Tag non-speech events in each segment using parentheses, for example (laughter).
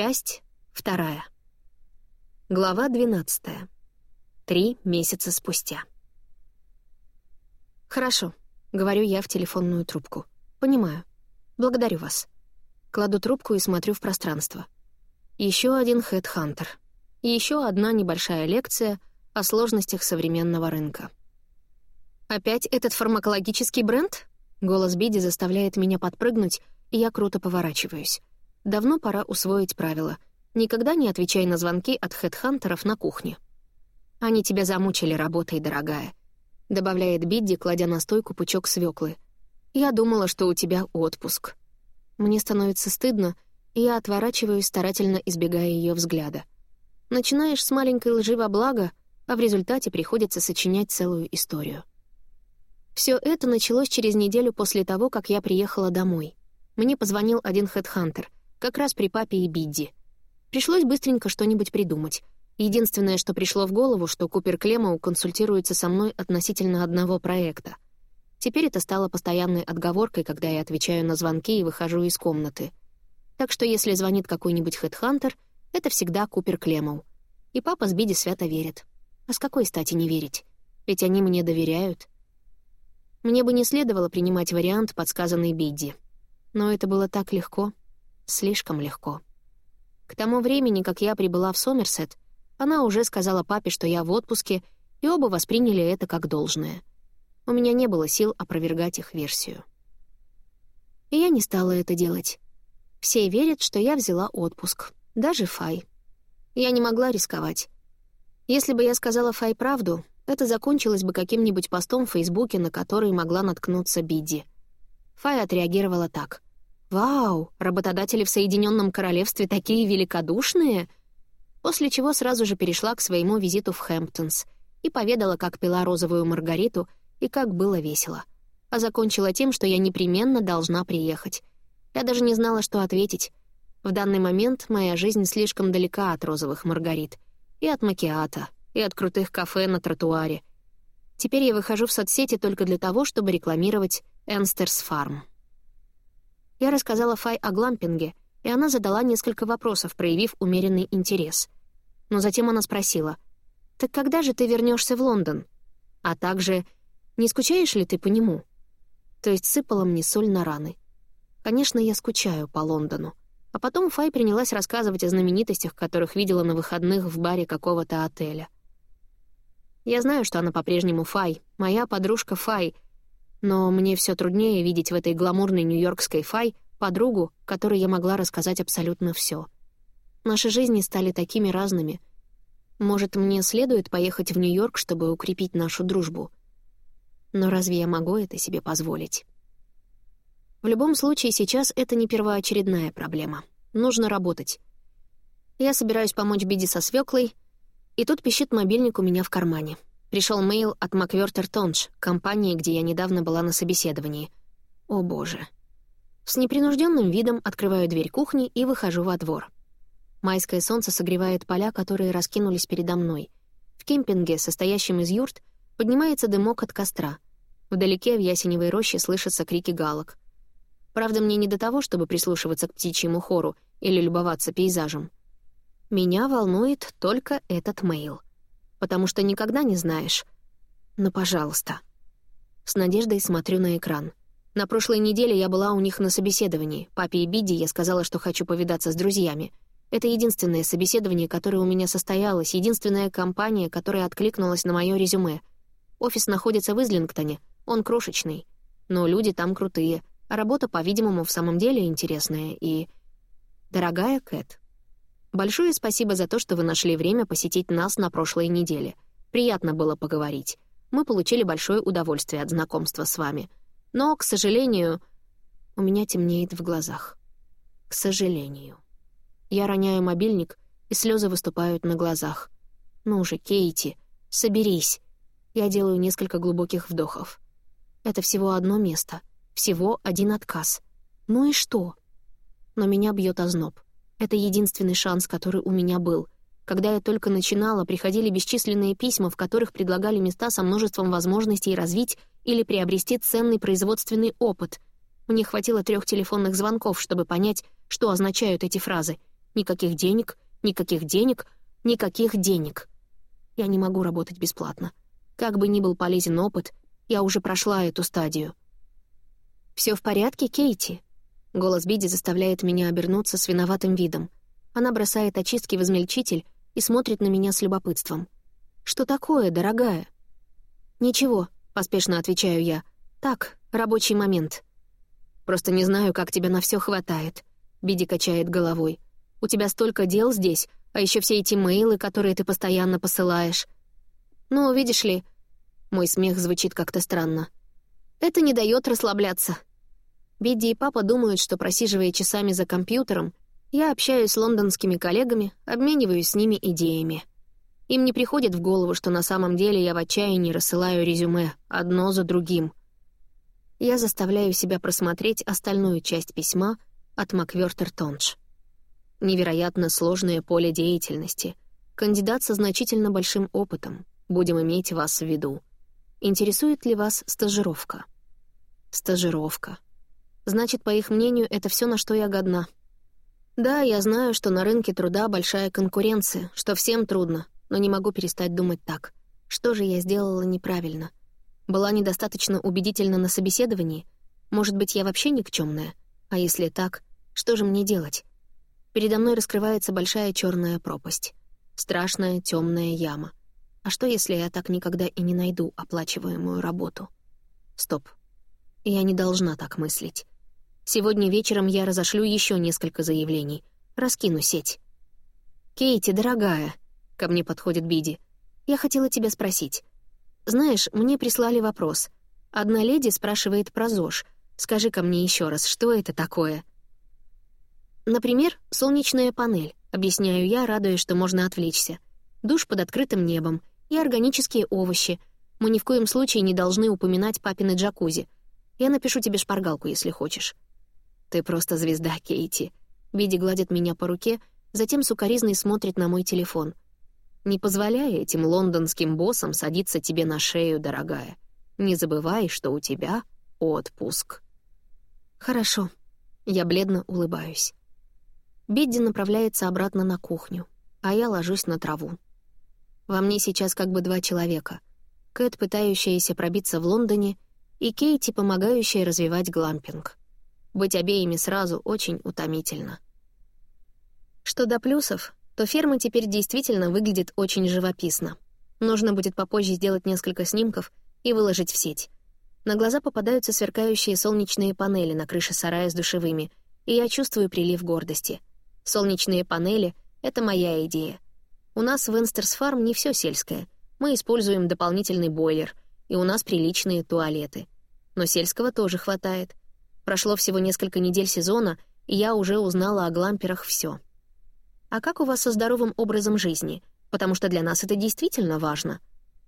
Часть вторая. Глава 12. Три месяца спустя. «Хорошо», — говорю я в телефонную трубку. «Понимаю. Благодарю вас». Кладу трубку и смотрю в пространство. Еще один хедхантер. Еще одна небольшая лекция о сложностях современного рынка. «Опять этот фармакологический бренд?» Голос Биди заставляет меня подпрыгнуть, и я круто поворачиваюсь. Давно пора усвоить правило. Никогда не отвечай на звонки от хедхантеров на кухне. Они тебя замучили работой, дорогая. Добавляет Бидди, кладя на стойку пучок свеклы. Я думала, что у тебя отпуск. Мне становится стыдно, и я отворачиваюсь, старательно избегая ее взгляда. Начинаешь с маленькой лжи во благо, а в результате приходится сочинять целую историю. Все это началось через неделю после того, как я приехала домой. Мне позвонил один хедхантер, как раз при папе и Бидди. Пришлось быстренько что-нибудь придумать. Единственное, что пришло в голову, что Купер Клемоу консультируется со мной относительно одного проекта. Теперь это стало постоянной отговоркой, когда я отвечаю на звонки и выхожу из комнаты. Так что если звонит какой-нибудь хедхантер, это всегда Купер Клемоу. И папа с Бидди свято верит. А с какой стати не верить? Ведь они мне доверяют. Мне бы не следовало принимать вариант, подсказанный Бидди. Но это было так легко, слишком легко. К тому времени, как я прибыла в Сомерсет, она уже сказала папе, что я в отпуске, и оба восприняли это как должное. У меня не было сил опровергать их версию. И я не стала это делать. Все верят, что я взяла отпуск, даже Фай. Я не могла рисковать. Если бы я сказала Фай правду, это закончилось бы каким-нибудь постом в Фейсбуке, на который могла наткнуться Бидди. Фай отреагировала так. «Вау, работодатели в Соединенном Королевстве такие великодушные!» После чего сразу же перешла к своему визиту в Хэмптонс и поведала, как пила розовую маргариту и как было весело. А закончила тем, что я непременно должна приехать. Я даже не знала, что ответить. В данный момент моя жизнь слишком далека от розовых маргарит. И от макиата, и от крутых кафе на тротуаре. Теперь я выхожу в соцсети только для того, чтобы рекламировать Энстерс Фарм. Я рассказала Фай о глампинге, и она задала несколько вопросов, проявив умеренный интерес. Но затем она спросила, «Так когда же ты вернешься в Лондон? А также, не скучаешь ли ты по нему?» То есть сыпала мне соль на раны. Конечно, я скучаю по Лондону. А потом Фай принялась рассказывать о знаменитостях, которых видела на выходных в баре какого-то отеля. Я знаю, что она по-прежнему Фай, моя подружка Фай, но мне все труднее видеть в этой гламурной нью-йоркской Фай подругу, которой я могла рассказать абсолютно все. Наши жизни стали такими разными. Может, мне следует поехать в Нью-Йорк, чтобы укрепить нашу дружбу? Но разве я могу это себе позволить? В любом случае, сейчас это не первоочередная проблема. Нужно работать. Я собираюсь помочь Биди со свеклой, и тут пищит мобильник у меня в кармане. Пришел мейл от Маквертер Тонж, компании, где я недавно была на собеседовании. О боже. С непринужденным видом открываю дверь кухни и выхожу во двор. Майское солнце согревает поля, которые раскинулись передо мной. В кемпинге, состоящем из юрт, поднимается дымок от костра. Вдалеке в ясеневой роще слышатся крики галок. Правда, мне не до того, чтобы прислушиваться к птичьему хору или любоваться пейзажем. Меня волнует только этот мейл. Потому что никогда не знаешь. Но, пожалуйста. С надеждой смотрю на экран. На прошлой неделе я была у них на собеседовании. Папе и Бидди я сказала, что хочу повидаться с друзьями. Это единственное собеседование, которое у меня состоялось, единственная компания, которая откликнулась на мое резюме. Офис находится в Излингтоне, он крошечный. Но люди там крутые, а работа, по-видимому, в самом деле интересная и... Дорогая Кэт, Большое спасибо за то, что вы нашли время посетить нас на прошлой неделе. Приятно было поговорить. Мы получили большое удовольствие от знакомства с вами. Но, к сожалению, у меня темнеет в глазах. К сожалению. Я роняю мобильник, и слезы выступают на глазах. Ну же, Кейти, соберись. Я делаю несколько глубоких вдохов. Это всего одно место, всего один отказ. Ну и что? Но меня бьет озноб. Это единственный шанс, который у меня был. Когда я только начинала, приходили бесчисленные письма, в которых предлагали места со множеством возможностей развить или приобрести ценный производственный опыт. Мне хватило трех телефонных звонков, чтобы понять, что означают эти фразы. Никаких денег, никаких денег, никаких денег. Я не могу работать бесплатно. Как бы ни был полезен опыт, я уже прошла эту стадию. Все в порядке, Кейти?» Голос Биди заставляет меня обернуться с виноватым видом. Она бросает очистки в измельчитель и смотрит на меня с любопытством. «Что такое, дорогая?» «Ничего», — поспешно отвечаю я. «Так, рабочий момент». «Просто не знаю, как тебя на все хватает», — Биди качает головой. «У тебя столько дел здесь, а еще все эти мейлы, которые ты постоянно посылаешь». «Ну, видишь ли...» Мой смех звучит как-то странно. «Это не дает расслабляться. Бидди и папа думают, что, просиживая часами за компьютером, я общаюсь с лондонскими коллегами, обмениваюсь с ними идеями. Им не приходит в голову, что на самом деле я в отчаянии рассылаю резюме, одно за другим. Я заставляю себя просмотреть остальную часть письма от Маквертер Тонж. Невероятно сложное поле деятельности. Кандидат со значительно большим опытом. Будем иметь вас в виду. Интересует ли вас стажировка? Стажировка. Значит, по их мнению, это все, на что я годна. Да, я знаю, что на рынке труда большая конкуренция, что всем трудно, но не могу перестать думать так. Что же я сделала неправильно? Была недостаточно убедительна на собеседовании? Может быть, я вообще никчемная? А если так, что же мне делать? Передо мной раскрывается большая черная пропасть. Страшная темная яма. А что, если я так никогда и не найду оплачиваемую работу? Стоп. Я не должна так мыслить. Сегодня вечером я разошлю еще несколько заявлений. Раскину сеть. «Кейти, дорогая», — ко мне подходит Биди, — «я хотела тебя спросить. Знаешь, мне прислали вопрос. Одна леди спрашивает про ЗОЖ. Скажи-ка мне еще раз, что это такое?» «Например, солнечная панель», — объясняю я, радуясь, что можно отвлечься. «Душ под открытым небом и органические овощи. Мы ни в коем случае не должны упоминать папины джакузи. Я напишу тебе шпаргалку, если хочешь». «Ты просто звезда, Кейти». Биди гладит меня по руке, затем сукоризной смотрит на мой телефон. «Не позволяй этим лондонским боссам садиться тебе на шею, дорогая. Не забывай, что у тебя отпуск». «Хорошо». Я бледно улыбаюсь. Бидди направляется обратно на кухню, а я ложусь на траву. Во мне сейчас как бы два человека. Кэт, пытающаяся пробиться в Лондоне, и Кейти, помогающая развивать глампинг. Быть обеими сразу очень утомительно. Что до плюсов, то ферма теперь действительно выглядит очень живописно. Нужно будет попозже сделать несколько снимков и выложить в сеть. На глаза попадаются сверкающие солнечные панели на крыше сарая с душевыми, и я чувствую прилив гордости. Солнечные панели — это моя идея. У нас в Энстерс Фарм не все сельское. Мы используем дополнительный бойлер, и у нас приличные туалеты. Но сельского тоже хватает. Прошло всего несколько недель сезона, и я уже узнала о гламперах все. А как у вас со здоровым образом жизни? Потому что для нас это действительно важно.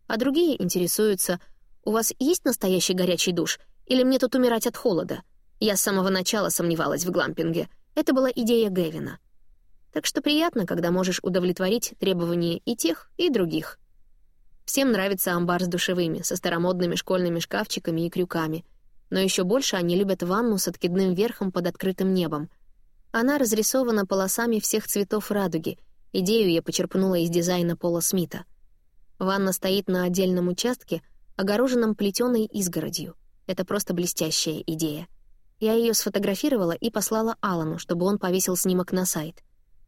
А другие интересуются, у вас есть настоящий горячий душ, или мне тут умирать от холода? Я с самого начала сомневалась в глампинге. Это была идея Гэвина. Так что приятно, когда можешь удовлетворить требования и тех, и других. Всем нравится амбар с душевыми, со старомодными школьными шкафчиками и крюками — но еще больше они любят ванну с откидным верхом под открытым небом. Она разрисована полосами всех цветов радуги. Идею я почерпнула из дизайна Пола Смита. Ванна стоит на отдельном участке, огороженном плетеной изгородью. Это просто блестящая идея. Я ее сфотографировала и послала Алану, чтобы он повесил снимок на сайт.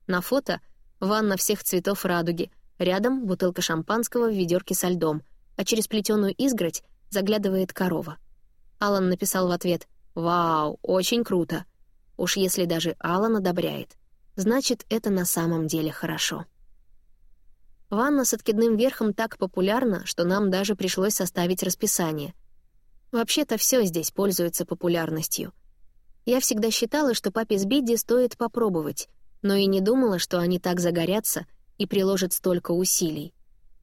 На фото — ванна всех цветов радуги, рядом — бутылка шампанского в ведерке со льдом, а через плетеную изгородь заглядывает корова. Алан написал в ответ «Вау, очень круто». Уж если даже Алан одобряет, значит, это на самом деле хорошо. Ванна с откидным верхом так популярна, что нам даже пришлось составить расписание. Вообще-то все здесь пользуется популярностью. Я всегда считала, что папе с Бидди стоит попробовать, но и не думала, что они так загорятся и приложат столько усилий.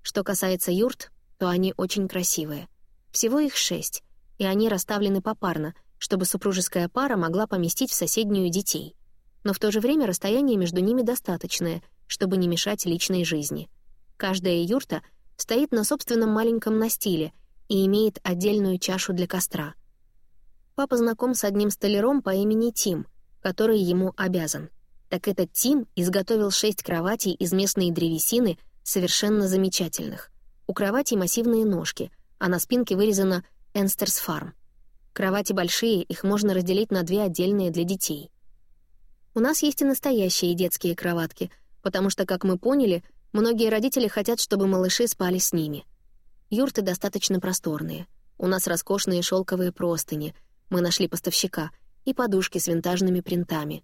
Что касается юрт, то они очень красивые. Всего их шесть, и они расставлены попарно, чтобы супружеская пара могла поместить в соседнюю детей. Но в то же время расстояние между ними достаточное, чтобы не мешать личной жизни. Каждая юрта стоит на собственном маленьком настиле и имеет отдельную чашу для костра. Папа знаком с одним столяром по имени Тим, который ему обязан. так этот Тим изготовил шесть кроватей из местной древесины, совершенно замечательных. У кроватей массивные ножки, а на спинке вырезано «Энстерс Фарм». Кровати большие, их можно разделить на две отдельные для детей. У нас есть и настоящие детские кроватки, потому что, как мы поняли, многие родители хотят, чтобы малыши спали с ними. Юрты достаточно просторные. У нас роскошные шелковые простыни, мы нашли поставщика, и подушки с винтажными принтами.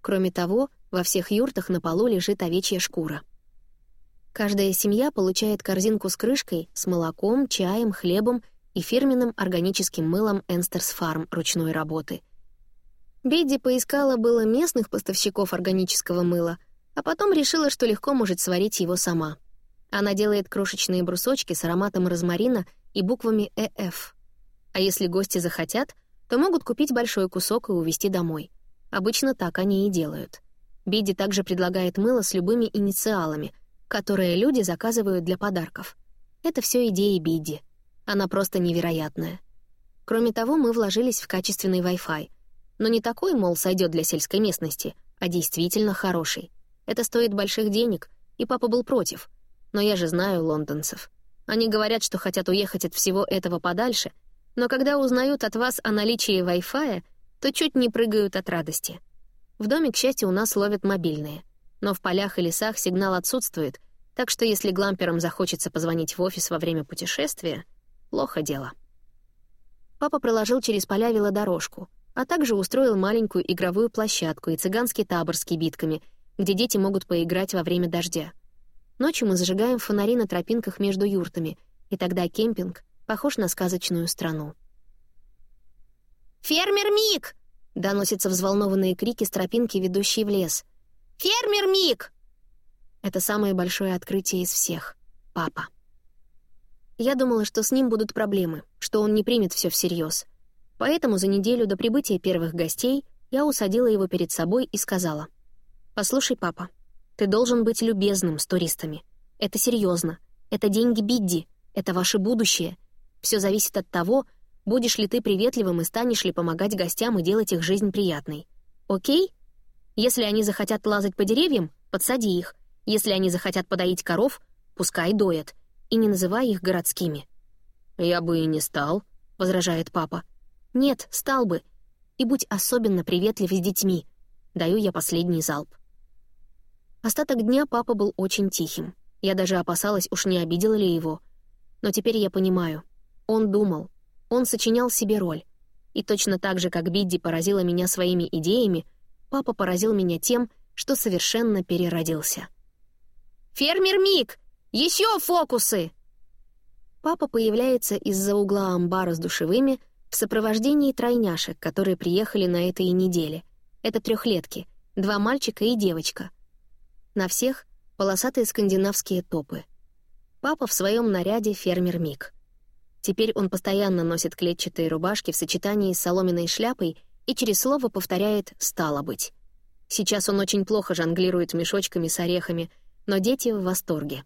Кроме того, во всех юртах на полу лежит овечья шкура. Каждая семья получает корзинку с крышкой, с молоком, чаем, хлебом и фирменным органическим мылом Энстерс Фарм ручной работы. Бидди поискала было местных поставщиков органического мыла, а потом решила, что легко может сварить его сама. Она делает крошечные брусочки с ароматом розмарина и буквами «ЭФ». А если гости захотят, то могут купить большой кусок и увезти домой. Обычно так они и делают. Бидди также предлагает мыло с любыми инициалами, которые люди заказывают для подарков. Это все идеи Бидди. Она просто невероятная. Кроме того, мы вложились в качественный Wi-Fi. Но не такой, мол, сойдет для сельской местности, а действительно хороший. Это стоит больших денег, и папа был против. Но я же знаю лондонцев. Они говорят, что хотят уехать от всего этого подальше, но когда узнают от вас о наличии Wi-Fi, то чуть не прыгают от радости. В доме, к счастью, у нас ловят мобильные. Но в полях и лесах сигнал отсутствует, так что если гламперам захочется позвонить в офис во время путешествия — Плохо дело. Папа проложил через поля велодорожку, а также устроил маленькую игровую площадку и цыганский табор с кибитками, где дети могут поиграть во время дождя. Ночью мы зажигаем фонари на тропинках между юртами, и тогда кемпинг похож на сказочную страну. «Фермер Мик!» — доносятся взволнованные крики с тропинки, ведущей в лес. «Фермер Мик!» Это самое большое открытие из всех. Папа. Я думала, что с ним будут проблемы, что он не примет все всерьез. Поэтому за неделю до прибытия первых гостей я усадила его перед собой и сказала. «Послушай, папа, ты должен быть любезным с туристами. Это серьезно. Это деньги Бидди. Это ваше будущее. Все зависит от того, будешь ли ты приветливым и станешь ли помогать гостям и делать их жизнь приятной. Окей? Если они захотят лазать по деревьям, подсади их. Если они захотят подоить коров, пускай доят и не называй их городскими. «Я бы и не стал», — возражает папа. «Нет, стал бы. И будь особенно приветлив с детьми. Даю я последний залп». Остаток дня папа был очень тихим. Я даже опасалась, уж не обидела ли его. Но теперь я понимаю. Он думал. Он сочинял себе роль. И точно так же, как Бидди поразила меня своими идеями, папа поразил меня тем, что совершенно переродился. «Фермер Мик!» Еще фокусы!» Папа появляется из-за угла амбара с душевыми в сопровождении тройняшек, которые приехали на этой неделе. Это трехлетки, два мальчика и девочка. На всех полосатые скандинавские топы. Папа в своем наряде фермер Мик. Теперь он постоянно носит клетчатые рубашки в сочетании с соломенной шляпой и через слово повторяет «стало быть». Сейчас он очень плохо жонглирует мешочками с орехами, но дети в восторге.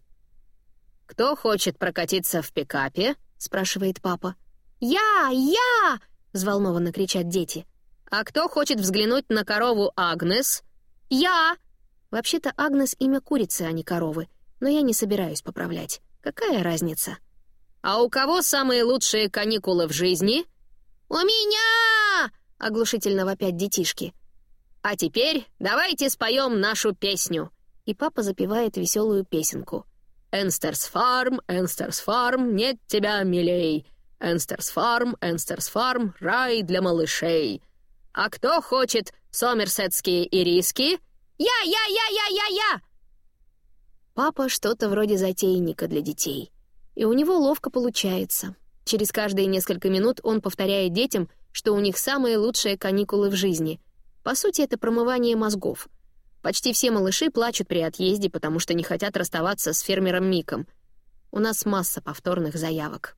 «Кто хочет прокатиться в пикапе?» — спрашивает папа. «Я! Я!» — взволнованно кричат дети. «А кто хочет взглянуть на корову Агнес?» «Я!» Вообще-то Агнес — имя курицы, а не коровы, но я не собираюсь поправлять. Какая разница? «А у кого самые лучшие каникулы в жизни?» «У меня!» — оглушительно вопят детишки. «А теперь давайте споем нашу песню!» И папа запевает веселую песенку — Ansters Farm, Ansters Farm, нет тебя милей. Ansters Farm, Ansters Farm, рай для малышей. А кто хочет сомерсетские ириски? Я, я, я, я, я, я! Папа что-то вроде затейника для детей. И у него ловко получается. Через каждые несколько минут он повторяет детям, что у них самые лучшие каникулы в жизни. По сути, это промывание мозгов — Почти все малыши плачут при отъезде, потому что не хотят расставаться с фермером Миком. У нас масса повторных заявок.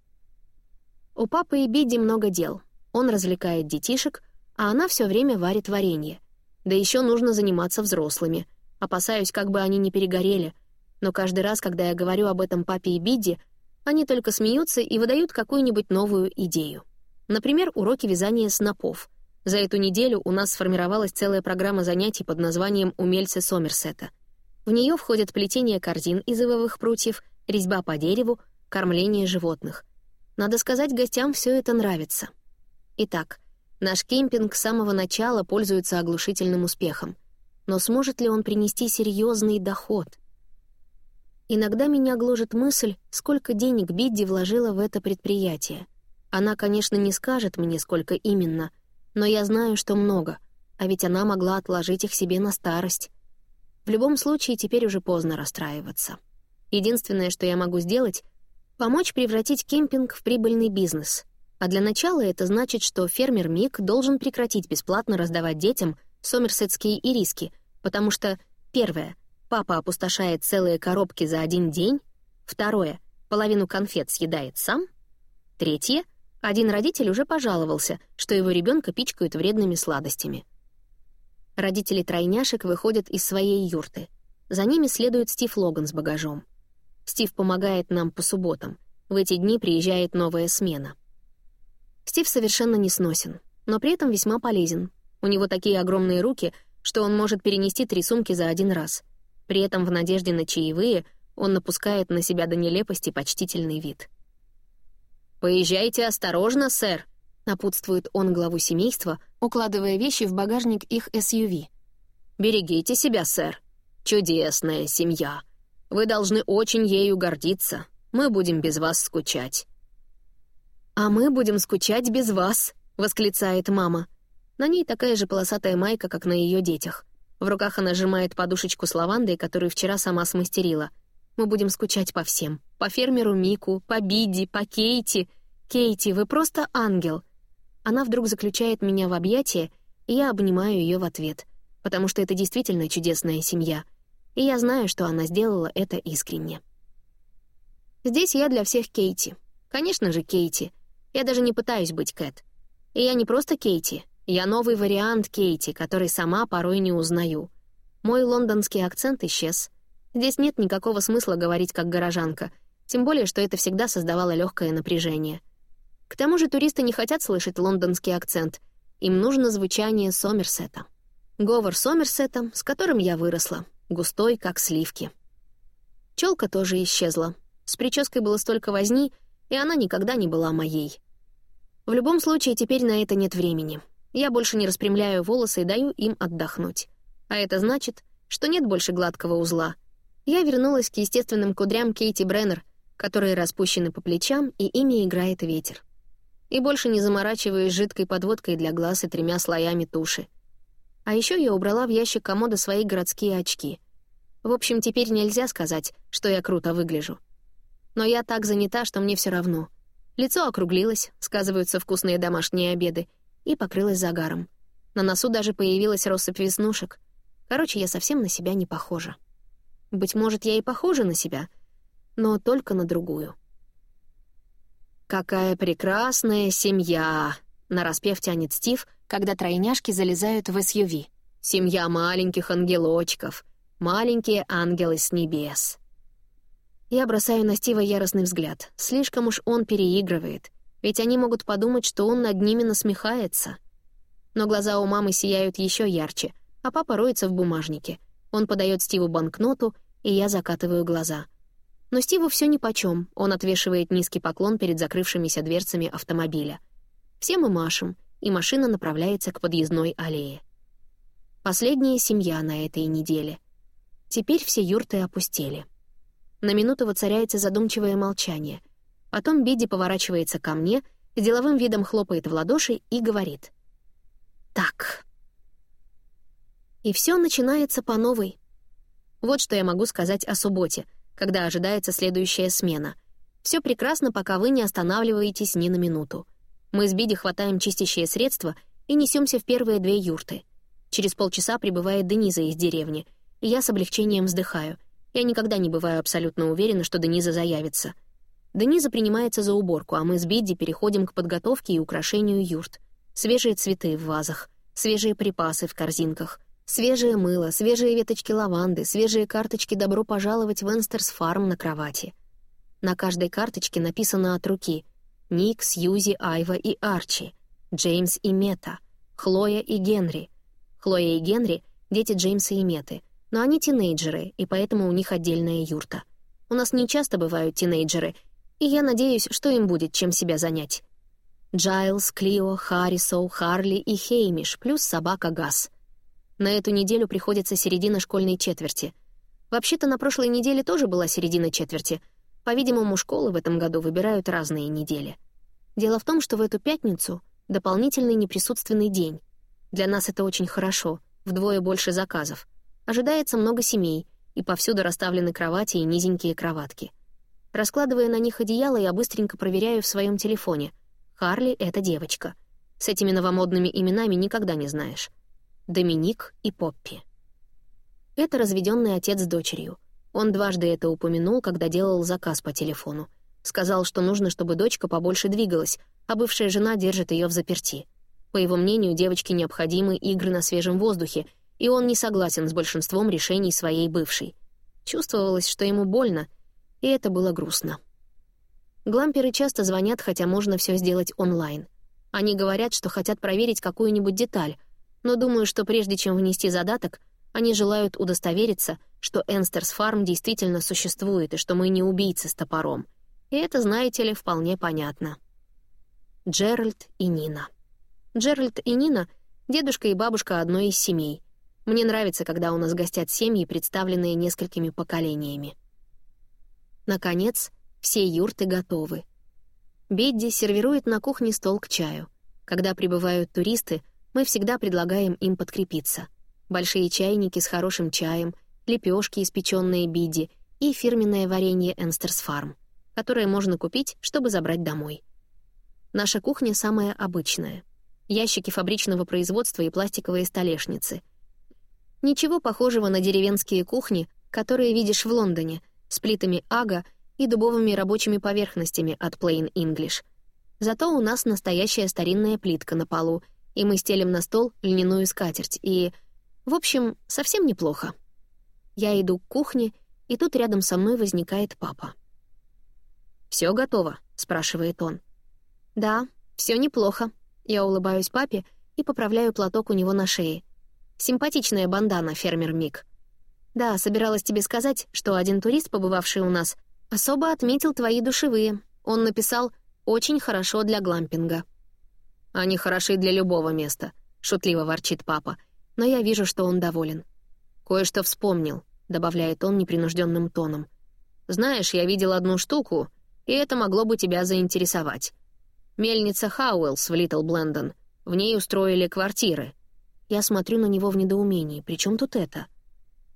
У папы и Бидди много дел. Он развлекает детишек, а она все время варит варенье. Да еще нужно заниматься взрослыми. Опасаюсь, как бы они не перегорели. Но каждый раз, когда я говорю об этом папе и Бидди, они только смеются и выдают какую-нибудь новую идею. Например, уроки вязания снопов. За эту неделю у нас сформировалась целая программа занятий под названием «Умельцы Сомерсета». В нее входят плетение корзин из ивовых прутьев, резьба по дереву, кормление животных. Надо сказать, гостям все это нравится. Итак, наш кемпинг с самого начала пользуется оглушительным успехом. Но сможет ли он принести серьезный доход? Иногда меня гложет мысль, сколько денег Бидди вложила в это предприятие. Она, конечно, не скажет мне, сколько именно — но я знаю, что много, а ведь она могла отложить их себе на старость. В любом случае, теперь уже поздно расстраиваться. Единственное, что я могу сделать — помочь превратить кемпинг в прибыльный бизнес. А для начала это значит, что фермер Мик должен прекратить бесплатно раздавать детям сомерсетские ириски, потому что, первое, папа опустошает целые коробки за один день, второе, половину конфет съедает сам, третье — один родитель уже пожаловался, что его ребенка пичкают вредными сладостями. Родители тройняшек выходят из своей юрты. За ними следует Стив Логан с багажом. Стив помогает нам по субботам. В эти дни приезжает новая смена. Стив совершенно не сносен, но при этом весьма полезен. У него такие огромные руки, что он может перенести три сумки за один раз. При этом в надежде на чаевые он напускает на себя до нелепости почтительный вид — «Поезжайте осторожно, сэр», — напутствует он главу семейства, укладывая вещи в багажник их SUV. «Берегите себя, сэр. Чудесная семья. Вы должны очень ею гордиться. Мы будем без вас скучать». «А мы будем скучать без вас», — восклицает мама. На ней такая же полосатая майка, как на ее детях. В руках она сжимает подушечку с лавандой, которую вчера сама смастерила — мы будем скучать по всем. По фермеру Мику, по Бидди, по Кейти. Кейти, вы просто ангел. Она вдруг заключает меня в объятия, и я обнимаю ее в ответ, потому что это действительно чудесная семья. И я знаю, что она сделала это искренне. Здесь я для всех Кейти. Конечно же, Кейти. Я даже не пытаюсь быть Кэт. И я не просто Кейти. Я новый вариант Кейти, который сама порой не узнаю. Мой лондонский акцент исчез — Здесь нет никакого смысла говорить как горожанка, тем более, что это всегда создавало легкое напряжение. К тому же туристы не хотят слышать лондонский акцент. Им нужно звучание Сомерсета. Говор Сомерсета, с которым я выросла, густой, как сливки. Челка тоже исчезла. С прической было столько возни, и она никогда не была моей. В любом случае, теперь на это нет времени. Я больше не распрямляю волосы и даю им отдохнуть. А это значит, что нет больше гладкого узла — я вернулась к естественным кудрям Кейти Бреннер, которые распущены по плечам, и ими играет ветер. И больше не заморачиваюсь жидкой подводкой для глаз и тремя слоями туши. А еще я убрала в ящик комода свои городские очки. В общем, теперь нельзя сказать, что я круто выгляжу. Но я так занята, что мне все равно. Лицо округлилось, сказываются вкусные домашние обеды, и покрылось загаром. На носу даже появилась россыпь веснушек. Короче, я совсем на себя не похожа. Быть может, я и похожа на себя, но только на другую. «Какая прекрасная семья!» — нараспев тянет Стив, когда тройняшки залезают в SUV. «Семья маленьких ангелочков, маленькие ангелы с небес». Я бросаю на Стива яростный взгляд. Слишком уж он переигрывает, ведь они могут подумать, что он над ними насмехается. Но глаза у мамы сияют еще ярче, а папа роется в бумажнике. Он подает Стиву банкноту, и я закатываю глаза. Но Стиву все нипочем, он отвешивает низкий поклон перед закрывшимися дверцами автомобиля. Все мы машем, и машина направляется к подъездной аллее. Последняя семья на этой неделе. Теперь все юрты опустели. На минуту воцаряется задумчивое молчание. Потом Бидди поворачивается ко мне, с деловым видом хлопает в ладоши и говорит. «Так, и все начинается по новой. Вот что я могу сказать о субботе, когда ожидается следующая смена. Все прекрасно, пока вы не останавливаетесь ни на минуту. Мы с Биди хватаем чистящее средство и несемся в первые две юрты. Через полчаса прибывает Дениза из деревни, и я с облегчением вздыхаю. Я никогда не бываю абсолютно уверена, что Дениза заявится. Дениза принимается за уборку, а мы с Бидди переходим к подготовке и украшению юрт. Свежие цветы в вазах, свежие припасы в корзинках, Свежее мыло, свежие веточки лаванды, свежие карточки «Добро пожаловать в Энстерс Фарм» на кровати. На каждой карточке написано от руки «Ник, Сьюзи, Айва и Арчи», «Джеймс и Мета», Хлоя и Генри. Хлоя и Генри — дети Джеймса и Меты, но они тинейджеры, и поэтому у них отдельная юрта. У нас не часто бывают тинейджеры, и я надеюсь, что им будет чем себя занять. Джайлз, Клио, Харрисоу, Харли и Хеймиш, плюс собака Газ. На эту неделю приходится середина школьной четверти. Вообще-то на прошлой неделе тоже была середина четверти. По-видимому, школы в этом году выбирают разные недели. Дело в том, что в эту пятницу дополнительный неприсутственный день. Для нас это очень хорошо, вдвое больше заказов. Ожидается много семей, и повсюду расставлены кровати и низенькие кроватки. Раскладывая на них одеяло, я быстренько проверяю в своем телефоне. Харли — это девочка. С этими новомодными именами никогда не знаешь. Доминик и Поппи. Это разведенный отец с дочерью. Он дважды это упомянул, когда делал заказ по телефону. Сказал, что нужно, чтобы дочка побольше двигалась, а бывшая жена держит ее в заперти. По его мнению, девочке необходимы игры на свежем воздухе, и он не согласен с большинством решений своей бывшей. Чувствовалось, что ему больно, и это было грустно. Гламперы часто звонят, хотя можно все сделать онлайн. Они говорят, что хотят проверить какую-нибудь деталь, но думаю, что прежде чем внести задаток, они желают удостовериться, что Энстерс Фарм действительно существует и что мы не убийцы с топором. И это, знаете ли, вполне понятно. Джеральд и Нина. Джеральд и Нина — дедушка и бабушка одной из семей. Мне нравится, когда у нас гостят семьи, представленные несколькими поколениями. Наконец, все юрты готовы. Бедди сервирует на кухне стол к чаю. Когда прибывают туристы, мы всегда предлагаем им подкрепиться. Большие чайники с хорошим чаем, лепешки, испеченные Бидди и фирменное варенье Энстерс Фарм, которое можно купить, чтобы забрать домой. Наша кухня самая обычная. Ящики фабричного производства и пластиковые столешницы — Ничего похожего на деревенские кухни, которые видишь в Лондоне, с плитами ага и дубовыми рабочими поверхностями от Plain English. Зато у нас настоящая старинная плитка на полу, и мы стелим на стол льняную скатерть, и... В общем, совсем неплохо. Я иду к кухне, и тут рядом со мной возникает папа. «Всё готово?» — спрашивает он. «Да, всё неплохо». Я улыбаюсь папе и поправляю платок у него на шее — Симпатичная бандана, фермер Мик. Да, собиралась тебе сказать, что один турист, побывавший у нас, особо отметил твои душевые. Он написал «очень хорошо для глампинга». «Они хороши для любого места», — шутливо ворчит папа, но я вижу, что он доволен. «Кое-что вспомнил», — добавляет он непринужденным тоном. «Знаешь, я видел одну штуку, и это могло бы тебя заинтересовать. Мельница Хауэллс в Литл Блендон. В ней устроили квартиры. Я смотрю на него в недоумении. При чем тут это?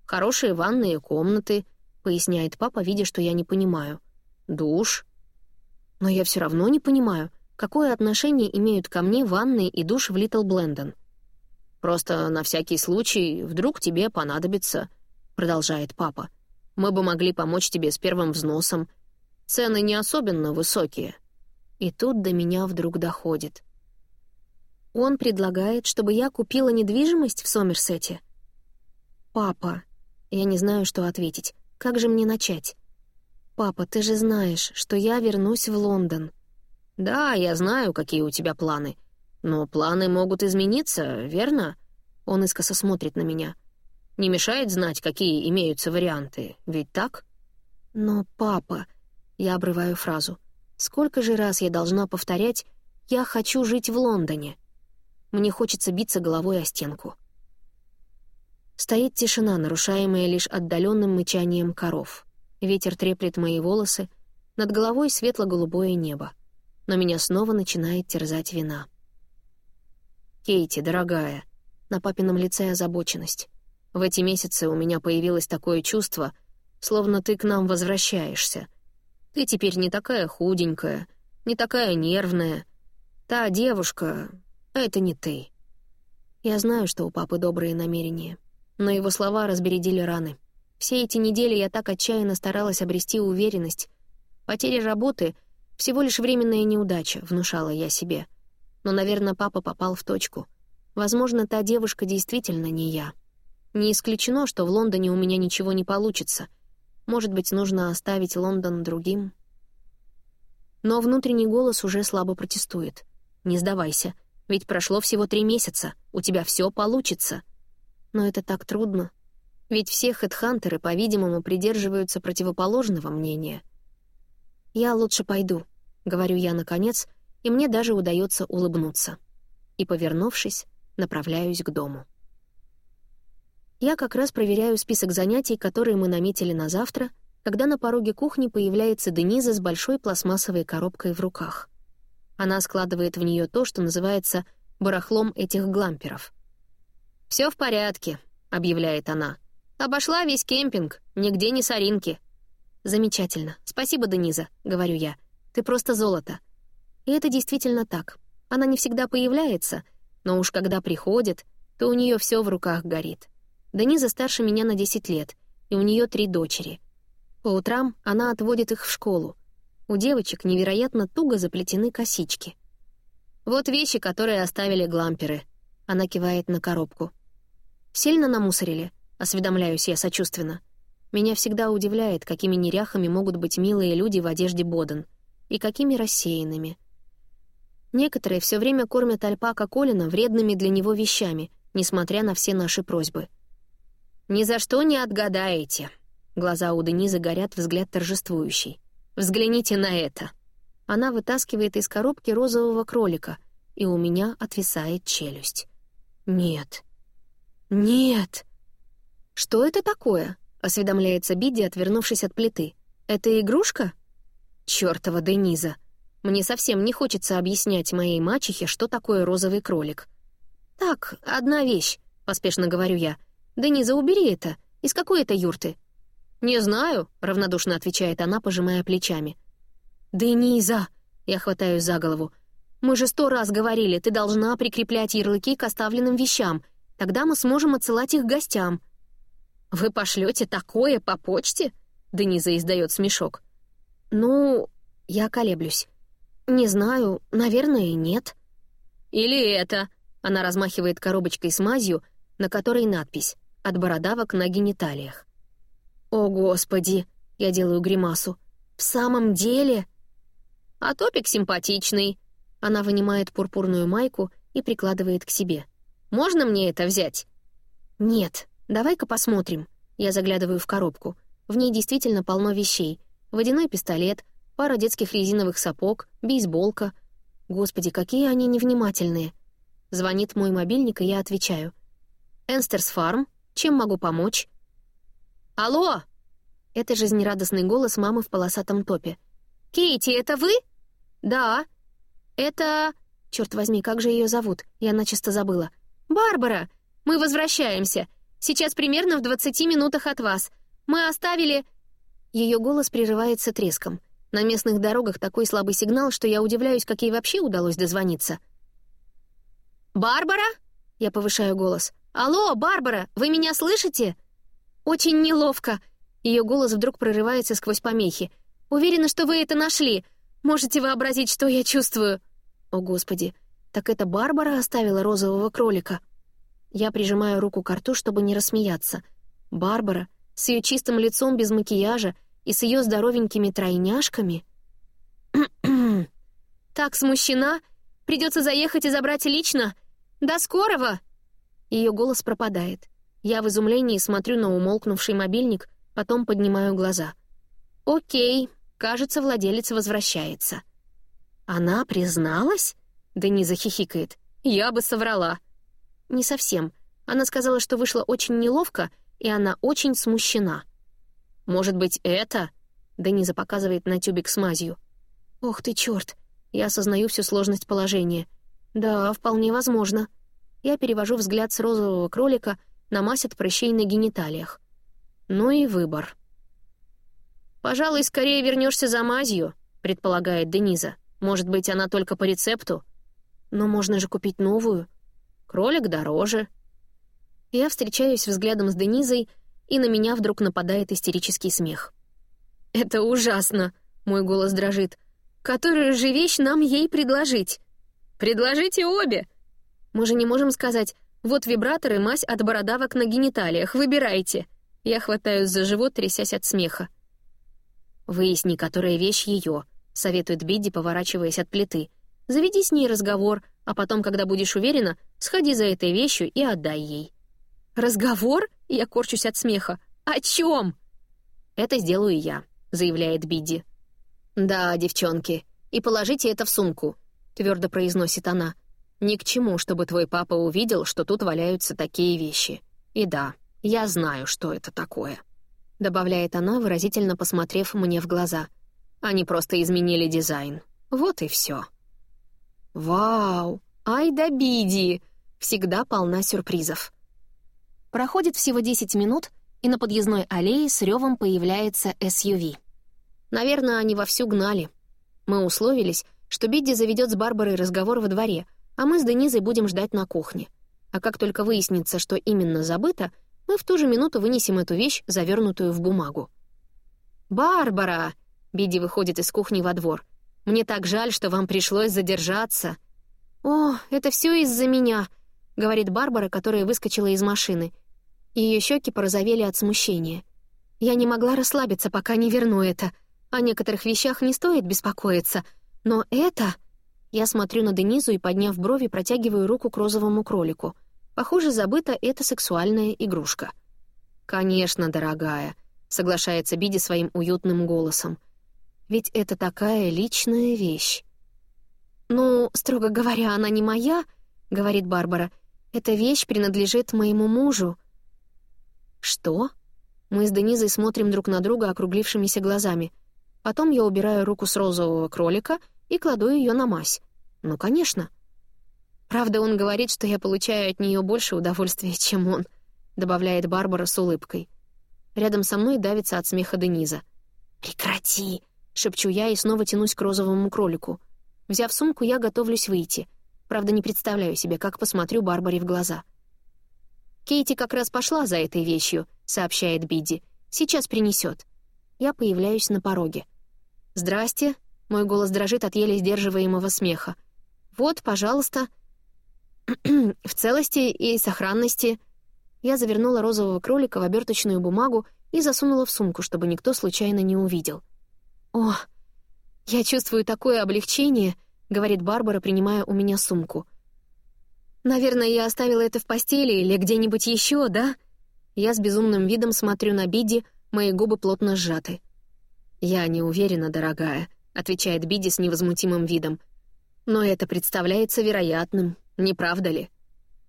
«Хорошие ванные комнаты», — поясняет папа, видя, что я не понимаю. «Душ». Но я все равно не понимаю, какое отношение имеют ко мне ванные и душ в Литл Блендон. «Просто на всякий случай, вдруг тебе понадобится», — продолжает папа. «Мы бы могли помочь тебе с первым взносом. Цены не особенно высокие». И тут до меня вдруг доходит — он предлагает, чтобы я купила недвижимость в Сомерсете? Папа, я не знаю, что ответить. Как же мне начать? Папа, ты же знаешь, что я вернусь в Лондон. Да, я знаю, какие у тебя планы. Но планы могут измениться, верно? Он искоса смотрит на меня. Не мешает знать, какие имеются варианты, ведь так? Но, папа, я обрываю фразу. Сколько же раз я должна повторять «я хочу жить в Лондоне»? Мне хочется биться головой о стенку. Стоит тишина, нарушаемая лишь отдаленным мычанием коров. Ветер треплет мои волосы, над головой светло-голубое небо. Но меня снова начинает терзать вина. «Кейти, дорогая», на папином лице озабоченность. В эти месяцы у меня появилось такое чувство, словно ты к нам возвращаешься. Ты теперь не такая худенькая, не такая нервная. Та девушка, это не ты. Я знаю, что у папы добрые намерения, но его слова разбередили раны. Все эти недели я так отчаянно старалась обрести уверенность. Потеря работы — всего лишь временная неудача, внушала я себе. Но, наверное, папа попал в точку. Возможно, та девушка действительно не я. Не исключено, что в Лондоне у меня ничего не получится. Может быть, нужно оставить Лондон другим? Но внутренний голос уже слабо протестует. «Не сдавайся. Ведь прошло всего три месяца, у тебя все получится. Но это так трудно. Ведь все хедхантеры, по-видимому, придерживаются противоположного мнения. «Я лучше пойду», — говорю я наконец, и мне даже удается улыбнуться. И, повернувшись, направляюсь к дому. Я как раз проверяю список занятий, которые мы наметили на завтра, когда на пороге кухни появляется Дениза с большой пластмассовой коробкой в руках. Она складывает в нее то, что называется барахлом этих гламперов. Все в порядке», — объявляет она. «Обошла весь кемпинг, нигде не соринки». «Замечательно. Спасибо, Дениза», — говорю я. «Ты просто золото». И это действительно так. Она не всегда появляется, но уж когда приходит, то у нее все в руках горит. Дениза старше меня на 10 лет, и у нее три дочери. По утрам она отводит их в школу. У девочек невероятно туго заплетены косички. «Вот вещи, которые оставили гламперы», — она кивает на коробку. «Сильно намусорили?» — осведомляюсь я сочувственно. Меня всегда удивляет, какими неряхами могут быть милые люди в одежде Боден, и какими рассеянными. Некоторые все время кормят альпака Колина вредными для него вещами, несмотря на все наши просьбы. «Ни за что не отгадаете». Глаза у Денизы горят, взгляд торжествующий. «Взгляните на это». Она вытаскивает из коробки розового кролика, и у меня отвисает челюсть. «Нет. Нет!» «Что это такое?» — осведомляется Бидди, отвернувшись от плиты. «Это игрушка?» «Чёртова Дениза! Мне совсем не хочется объяснять моей мачехе, что такое розовый кролик». «Так, одна вещь», — поспешно говорю я — «Дениза, убери это. Из какой это юрты?» «Не знаю», — равнодушно отвечает она, пожимая плечами. «Дениза!» — я хватаюсь за голову. «Мы же сто раз говорили, ты должна прикреплять ярлыки к оставленным вещам. Тогда мы сможем отсылать их гостям». «Вы пошлете такое по почте?» — Дениза издает смешок. «Ну...» — я колеблюсь. «Не знаю, наверное, нет». «Или это...» — она размахивает коробочкой с мазью, на которой надпись от бородавок на гениталиях. «О, Господи!» — я делаю гримасу. «В самом деле?» «А топик симпатичный». Она вынимает пурпурную майку и прикладывает к себе. «Можно мне это взять?» «Нет, давай-ка посмотрим». Я заглядываю в коробку. В ней действительно полно вещей. Водяной пистолет, пара детских резиновых сапог, бейсболка. Господи, какие они невнимательные. Звонит мой мобильник, и я отвечаю. «Энстерс Фарм, чем могу помочь?» «Алло!» Это жизнерадостный голос мамы в полосатом топе. «Кейти, это вы?» «Да». «Это...» Черт возьми, как же ее зовут? Я начисто забыла. «Барбара! Мы возвращаемся. Сейчас примерно в двадцати минутах от вас. Мы оставили...» Ее голос прерывается треском. На местных дорогах такой слабый сигнал, что я удивляюсь, как ей вообще удалось дозвониться. «Барбара?» Я повышаю голос. «Алло, Барбара, вы меня слышите?» «Очень неловко». Ее голос вдруг прорывается сквозь помехи. «Уверена, что вы это нашли. Можете вообразить, что я чувствую?» «О, Господи, так это Барбара оставила розового кролика?» Я прижимаю руку к рту, чтобы не рассмеяться. Барбара с ее чистым лицом без макияжа и с ее здоровенькими тройняшками. (clears throat) «Так смущена? Придется заехать и забрать лично? До скорого!» Ее голос пропадает. Я в изумлении смотрю на умолкнувший мобильник, потом поднимаю глаза. «Окей, кажется, владелец возвращается». «Она призналась?» — Дениза хихикает. «Я бы соврала». «Не совсем. Она сказала, что вышло очень неловко, и она очень смущена». «Может быть, это?» — Дениза показывает на тюбик с мазью. «Ох ты, черт! Я осознаю всю сложность положения. Да, вполне возможно». Я перевожу взгляд с розового кролика на мазь от прыщей на гениталиях. Ну и выбор. «Пожалуй, скорее вернешься за мазью», — предполагает Дениза. «Может быть, она только по рецепту? Но можно же купить новую. Кролик дороже». Я встречаюсь взглядом с Денизой, и на меня вдруг нападает истерический смех. «Это ужасно!» — мой голос дрожит. «Которую же вещь нам ей предложить?» «Предложите обе!» Мы же не можем сказать «Вот вибратор и мазь от бородавок на гениталиях, выбирайте». Я хватаюсь за живот, трясясь от смеха. «Выясни, которая вещь ее», — советует Бидди, поворачиваясь от плиты. «Заведи с ней разговор, А потом, когда будешь уверена, сходи за этой вещью и отдай ей». «Разговор?» — я корчусь от смеха. «О чем?» «Это сделаю я», — заявляет Бидди. «Да, девчонки, и положите это в сумку», — твердо произносит она. «Ни к чему, чтобы твой папа увидел, что тут валяются такие вещи. И да, я знаю, что это такое», — добавляет она, выразительно посмотрев мне в глаза. «Они просто изменили дизайн. Вот и все. «Вау! Ай да Биди!» Всегда полна сюрпризов. Проходит всего 10 минут, и на подъездной аллее с ревом появляется SUV. Наверное, они вовсю гнали. Мы условились, что Бидди заведет с Барбарой разговор во дворе, а мы с Денизой будем ждать на кухне. А как только выяснится, что именно забыто, мы в ту же минуту вынесем эту вещь, завернутую в бумагу. «Барбара!» — Бидди выходит из кухни во двор. «Мне так жаль, что вам пришлось задержаться». «О, это все из-за меня», — говорит Барбара, которая выскочила из машины. Ее щеки порозовели от смущения. «Я не могла расслабиться, пока не верну это. О некоторых вещах не стоит беспокоиться. Но это...» Я смотрю на Денизу и, подняв брови, протягиваю руку к розовому кролику. Похоже, забыта эта сексуальная игрушка. «Конечно, дорогая», — соглашается Биди своим уютным голосом. «Ведь это такая личная вещь». «Ну, строго говоря, она не моя», — говорит Барбара. «Эта вещь принадлежит моему мужу». «Что?» Мы с Денизой смотрим друг на друга округлившимися глазами. Потом я убираю руку с розового кролика и кладу ее на мазь. Ну, конечно. Правда, он говорит, что я получаю от нее больше удовольствия, чем он, добавляет Барбара с улыбкой. Рядом со мной давится от смеха Дениза. «Прекрати!» — шепчу я и снова тянусь к розовому кролику. Взяв сумку, я готовлюсь выйти. Правда, не представляю себе, как посмотрю Барбаре в глаза. «Кейти как раз пошла за этой вещью», — сообщает Бидди. «Сейчас принесет. Я появляюсь на пороге. «Здрасте», — мой голос дрожит от еле сдерживаемого смеха. «Вот, пожалуйста». (clears throat) «В целости и сохранности». Я завернула розового кролика в оберточную бумагу и засунула в сумку, чтобы никто случайно не увидел. «О, я чувствую такое облегчение», — говорит Барбара, принимая у меня сумку. «Наверное, я оставила это в постели или где-нибудь еще, да?» Я с безумным видом смотрю на Бидди, мои губы плотно сжаты. «Я не уверена, дорогая», — отвечает Биди с невозмутимым видом. «Но это представляется вероятным, не правда ли?»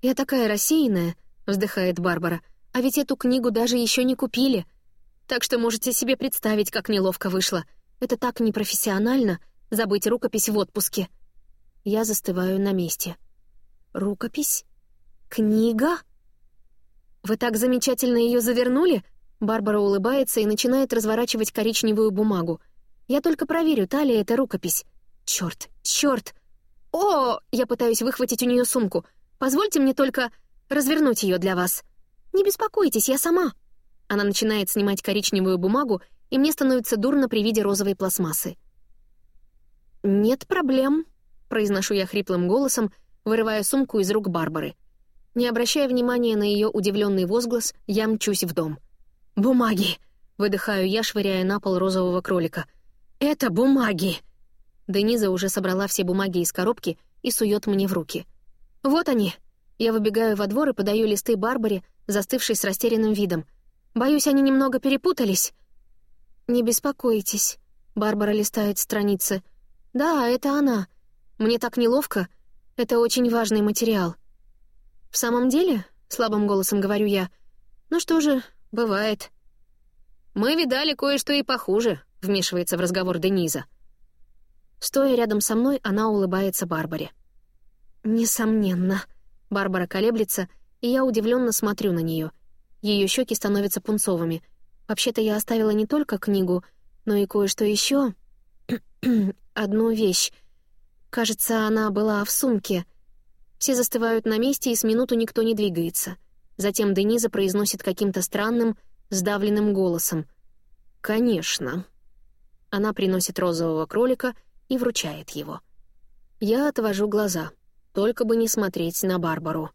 «Я такая рассеянная», — вздыхает Барбара, «а ведь эту книгу даже еще не купили. Так что можете себе представить, как неловко вышло. Это так непрофессионально — забыть рукопись в отпуске». Я застываю на месте. «Рукопись? Книга?» «Вы так замечательно ее завернули?» Барбара улыбается и начинает разворачивать коричневую бумагу. «Я только проверю, та ли это рукопись. Чёрт, чёрт! О!» Я пытаюсь выхватить у неё сумку. «Позвольте мне только развернуть её для вас. Не беспокойтесь, я сама». Она начинает снимать коричневую бумагу, и мне становится дурно при виде розовой пластмассы. «Нет проблем», — произношу я хриплым голосом, вырывая сумку из рук Барбары. Не обращая внимания на её удивлённый возглас, я мчусь в дом. «Бумаги!» — выдыхаю я, швыряя на пол розового кролика. «Это бумаги!» Дениза уже собрала все бумаги из коробки и сует мне в руки. «Вот они!» Я выбегаю во двор и подаю листы Барбаре, застывшей с растерянным видом. «Боюсь, они немного перепутались». «Не беспокойтесь», — Барбара листает страницы. «Да, это она. Мне так неловко. Это очень важный материал». «В самом деле?» — слабым голосом говорю я. «Ну что же, «Бывает». «Мы видали кое-что и похуже», — вмешивается в разговор Дениза. Стоя рядом со мной, она улыбается Барбаре. «Несомненно». Барбара колеблется, и я удивленно смотрю на нее. Ее щеки становятся пунцовыми. Вообще-то я оставила не только книгу, но и кое-что еще. (clears throat) Одну вещь. Кажется, она была в сумке. Все застывают на месте, и с минуту никто не двигается. Затем Дениза произносит каким-то странным, сдавленным голосом. «Конечно». Она приносит розового кролика и вручает его. Я отвожу глаза, только бы не смотреть на Барбару.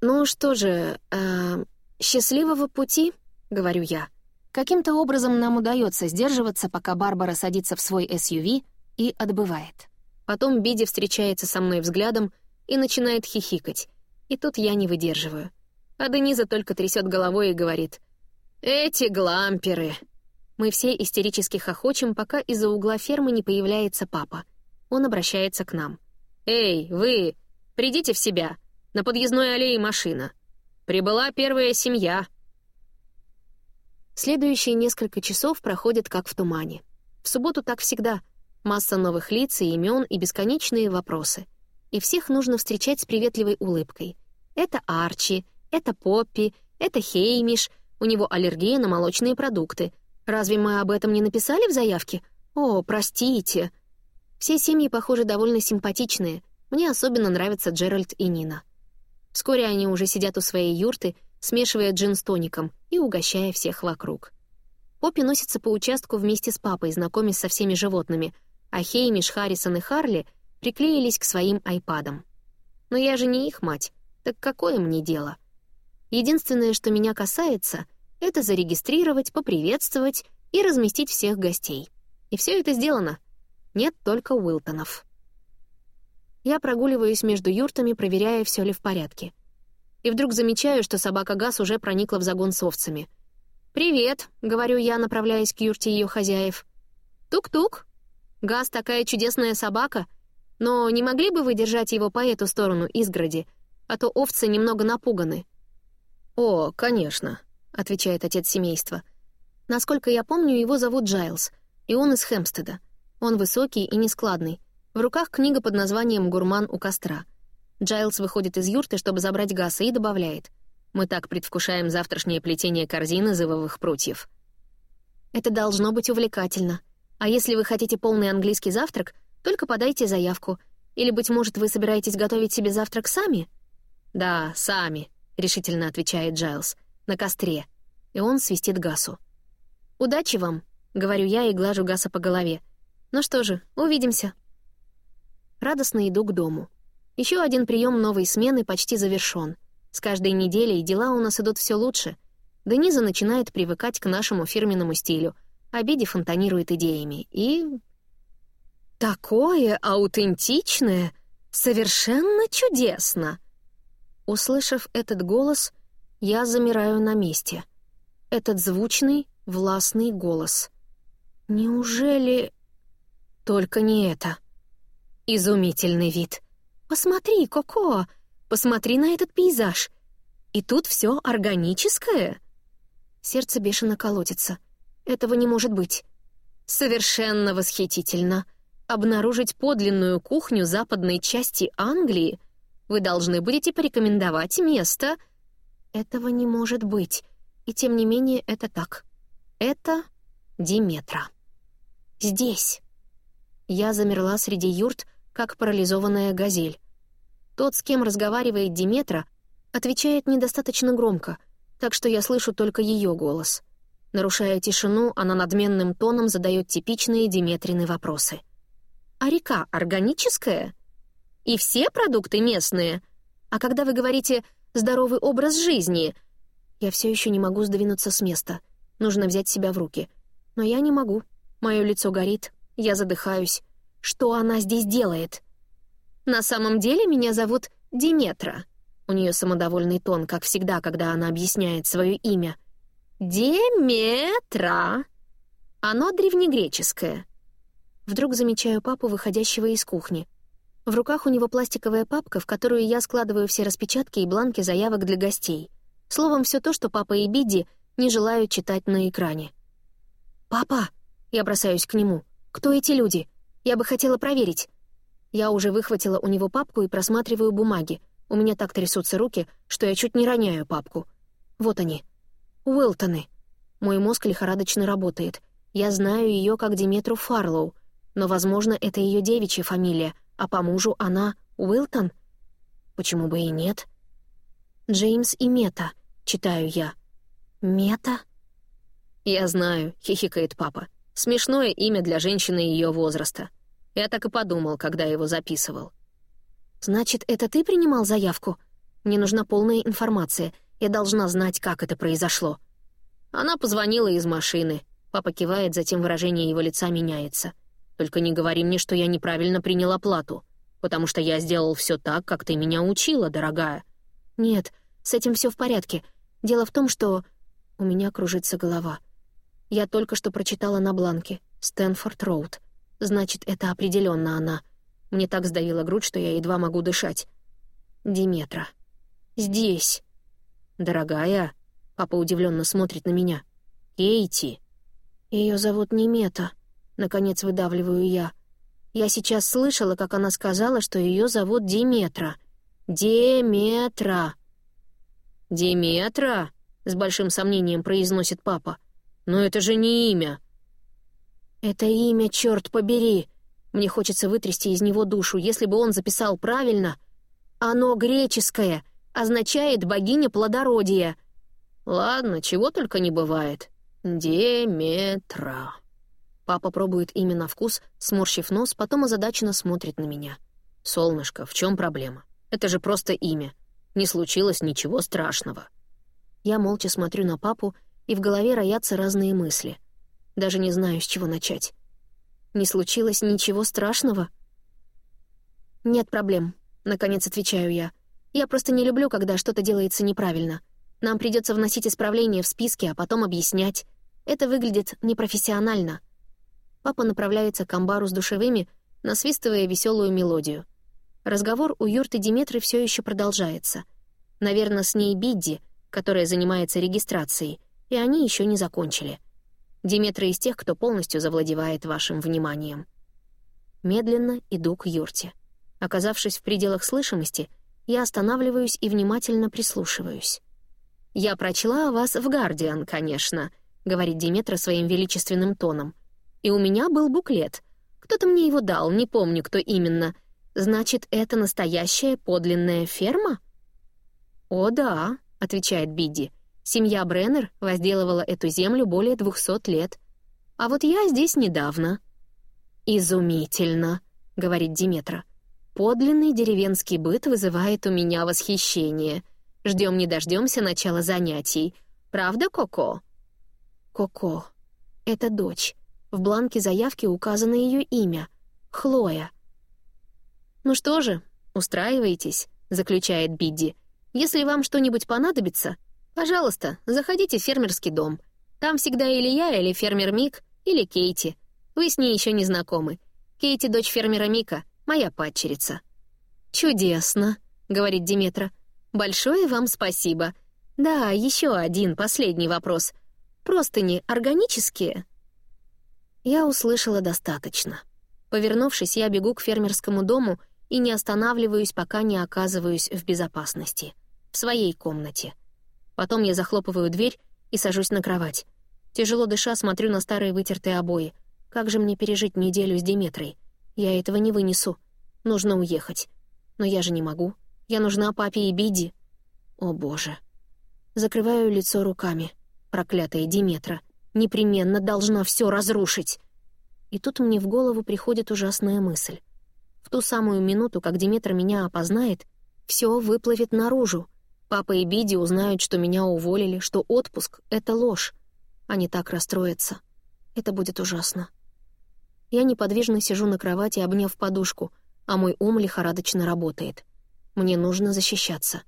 «Ну что же, э, счастливого пути», — говорю я. Каким-то образом нам удается сдерживаться, пока Барбара садится в свой SUV и отбывает. Потом Биди встречается со мной взглядом и начинает хихикать. И тут я не выдерживаю. А Дениза только трясет головой и говорит «Эти гламперы!» Мы все истерически хохочем, пока из-за угла фермы не появляется папа. Он обращается к нам. «Эй, вы! Придите в себя! На подъездной аллее машина! Прибыла первая семья!» Следующие несколько часов проходят как в тумане. В субботу так всегда. Масса новых лиц и имен и бесконечные вопросы. И всех нужно встречать с приветливой улыбкой. Это Арчи, это Поппи, это Хеймиш, у него аллергия на молочные продукты. Разве мы об этом не написали в заявке? О, простите. Все семьи, похоже, довольно симпатичные. Мне особенно нравятся Джеральд и Нина. Вскоре они уже сидят у своей юрты, смешивая джин с тоником и угощая всех вокруг. Поппи носится по участку вместе с папой, знакомясь со всеми животными, а Хеймиш, Харрисон и Харли приклеились к своим айпадам. Но я же не их мать, так какое мне дело? Единственное, что меня касается, это зарегистрировать, поприветствовать и разместить всех гостей. И все это сделано. Нет только Уилтонов. Я прогуливаюсь между юртами, проверяя, все ли в порядке. И вдруг замечаю, что собака Газ уже проникла в загон с овцами — «Привет», — говорю я, направляясь к юрте ее хозяев. «Тук-тук. Газ такая чудесная собака. Но не могли бы вы держать его по эту сторону изгороди, а то овцы немного напуганы?» «О, конечно», — отвечает отец семейства. «Насколько я помню, его зовут Джайлз, и он из Хемстеда. Он высокий и нескладный. В руках книга под названием «Гурман у костра». Джайлз выходит из юрты, чтобы забрать Гаса, и добавляет — мы так предвкушаем завтрашнее плетение корзины из ивовых прутьев. Это должно быть увлекательно. А если вы хотите полный английский завтрак, только подайте заявку. Или, быть может, вы собираетесь готовить себе завтрак сами? Да, сами, — решительно отвечает Джайлз. На костре. И он свистит Гасу. «Удачи вам», — говорю я и глажу Гаса по голове. «Ну что же, увидимся». Радостно иду к дому. Еще один прием новой смены почти завершен. С каждой неделей дела у нас идут все лучше. Дениза начинает привыкать к нашему фирменному стилю, а фонтанирует идеями. И... «Такое аутентичное! Совершенно чудесно!» Услышав этот голос, я замираю на месте. Этот звучный, властный голос. Неужели... Только не это. Изумительный вид. «Посмотри, Коко!» Посмотри на этот пейзаж. И тут все органическое. Сердце бешено колотится. Этого не может быть. Совершенно восхитительно. Обнаружить подлинную кухню западной части Англии вы должны будете порекомендовать место. Этого не может быть. И тем не менее это так. Это Диметра. Здесь. Я замерла среди юрт, как парализованная газель. Тот, с кем разговаривает Диметра, отвечает недостаточно громко, так что я слышу только ее голос. Нарушая тишину, она надменным тоном задает типичные Диметрины вопросы. «А река органическая? И все продукты местные? А когда вы говорите «здоровый образ жизни», я все еще не могу сдвинуться с места. Нужно взять себя в руки. Но я не могу. Мое лицо горит, я задыхаюсь. Что она здесь делает?» На самом деле меня зовут Диметра. У нее самодовольный тон, как всегда, когда она объясняет свое имя. Диметра. Оно древнегреческое. Вдруг замечаю папу, выходящего из кухни. В руках у него пластиковая папка, в которую я складываю все распечатки и бланки заявок для гостей. Словом, все то, что папа и Бидди не желают читать на экране. «Папа!» — я бросаюсь к нему. «Кто эти люди? Я бы хотела проверить». Я уже выхватила у него папку и просматриваю бумаги. У меня так трясутся руки, что я чуть не роняю папку. Вот они. Уилтоны. Мой мозг лихорадочно работает. Я знаю ее как Диметру Фарлоу, но, возможно, это ее девичья фамилия, а по мужу она Уилтон? Почему бы и нет? Джеймс и Мета, читаю я. Мета? Я знаю, хихикает папа. Смешное имя для женщины ее возраста. Я так и подумал, когда его записывал. «Значит, это ты принимал заявку? Мне нужна полная информация. Я должна знать, как это произошло». Она позвонила из машины. Папа кивает, затем выражение его лица меняется. Только не говори мне, что я неправильно принял оплату, потому что я сделал все так, как ты меня учила, дорогая». «Нет, с этим все в порядке. Дело в том, что...» У меня кружится голова. Я только что прочитала на бланке «Стэнфорд Роуд». Значит, это определенно она. Мне так сдавила грудь, что я едва могу дышать. Диметра. Здесь. «Дорогая», — папа удивленно смотрит на меня. «Кейти». Ее зовут Немета. Наконец выдавливаю я. Я сейчас слышала, как она сказала, что ее зовут Диметра. Деметра. Диметра? С большим сомнением произносит папа. «Но это же не имя». «Это имя, черт побери!» Мне хочется вытрясти из него душу. Если бы он записал правильно... Оно греческое, означает «богиня плодородия». Ладно, чего только не бывает. Деметра. Папа пробует имя на вкус, сморщив нос, потом озадаченно смотрит на меня. «Солнышко, в чем проблема? Это же просто имя. Не случилось ничего страшного». Я молча смотрю на папу, и в голове роятся разные мысли. Даже не знаю, с чего начать. Не случилось ничего страшного? «Нет проблем», — наконец отвечаю я. «Я просто не люблю, когда что-то делается неправильно. Нам придется вносить исправления в списки, а потом объяснять. Это выглядит непрофессионально». Папа направляется к амбару с душевыми, насвистывая веселую мелодию. Разговор у юрты Диметры все еще продолжается. Наверное, с ней Бидди — которая занимается регистрацией, и они еще не закончили. Диметра из тех, кто полностью завладевает вашим вниманием. Медленно иду к юрте. Оказавшись в пределах слышимости, я останавливаюсь и внимательно прислушиваюсь. «Я прочла о вас в «Гардиан», конечно», — говорит Диметра своим величественным тоном. «И у меня был буклет. Кто-то мне его дал, не помню, кто именно. Значит, это настоящая подлинная ферма?» «О, да», отвечает Бидди. «Семья Бреннер возделывала эту землю более двухсот лет. А вот я здесь недавно». «Изумительно», — говорит Диметра. «Подлинный деревенский быт вызывает у меня восхищение. Ждем не дождемся начала занятий. Правда, Коко?» «Коко. Это дочь. В бланке заявки указано ее имя. Хлоя». «Ну что же, устраивайтесь», — заключает Бидди. Если вам что-нибудь понадобится, пожалуйста, заходите в фермерский дом. Там всегда или я, или фермер Мик, или Кейти. Вы с ней еще не знакомы. Кейти — дочь фермера Мика, моя падчерица». «Чудесно», — говорит Диметра. «Большое вам спасибо. Да, еще один, последний вопрос. Просто не органические?» Я услышала достаточно. Повернувшись, я бегу к фермерскому дому и не останавливаюсь, пока не оказываюсь в безопасности в своей комнате. Потом я захлопываю дверь и сажусь на кровать. Тяжело дыша, смотрю на старые вытертые обои. Как же мне пережить неделю с Диметрой? Я этого не вынесу. Нужно уехать. Но я же не могу. Я нужна папе и Биди. О, боже. Закрываю лицо руками. Проклятая Диметра. Непременно должна все разрушить. И тут мне в голову приходит ужасная мысль. В ту самую минуту, как Диметра меня опознает, все выплывет наружу. Папа и Биди узнают, что меня уволили, что отпуск — это ложь. Они так расстроятся. Это будет ужасно. Я неподвижно сижу на кровати, обняв подушку, а мой ум лихорадочно работает. Мне нужно защищаться.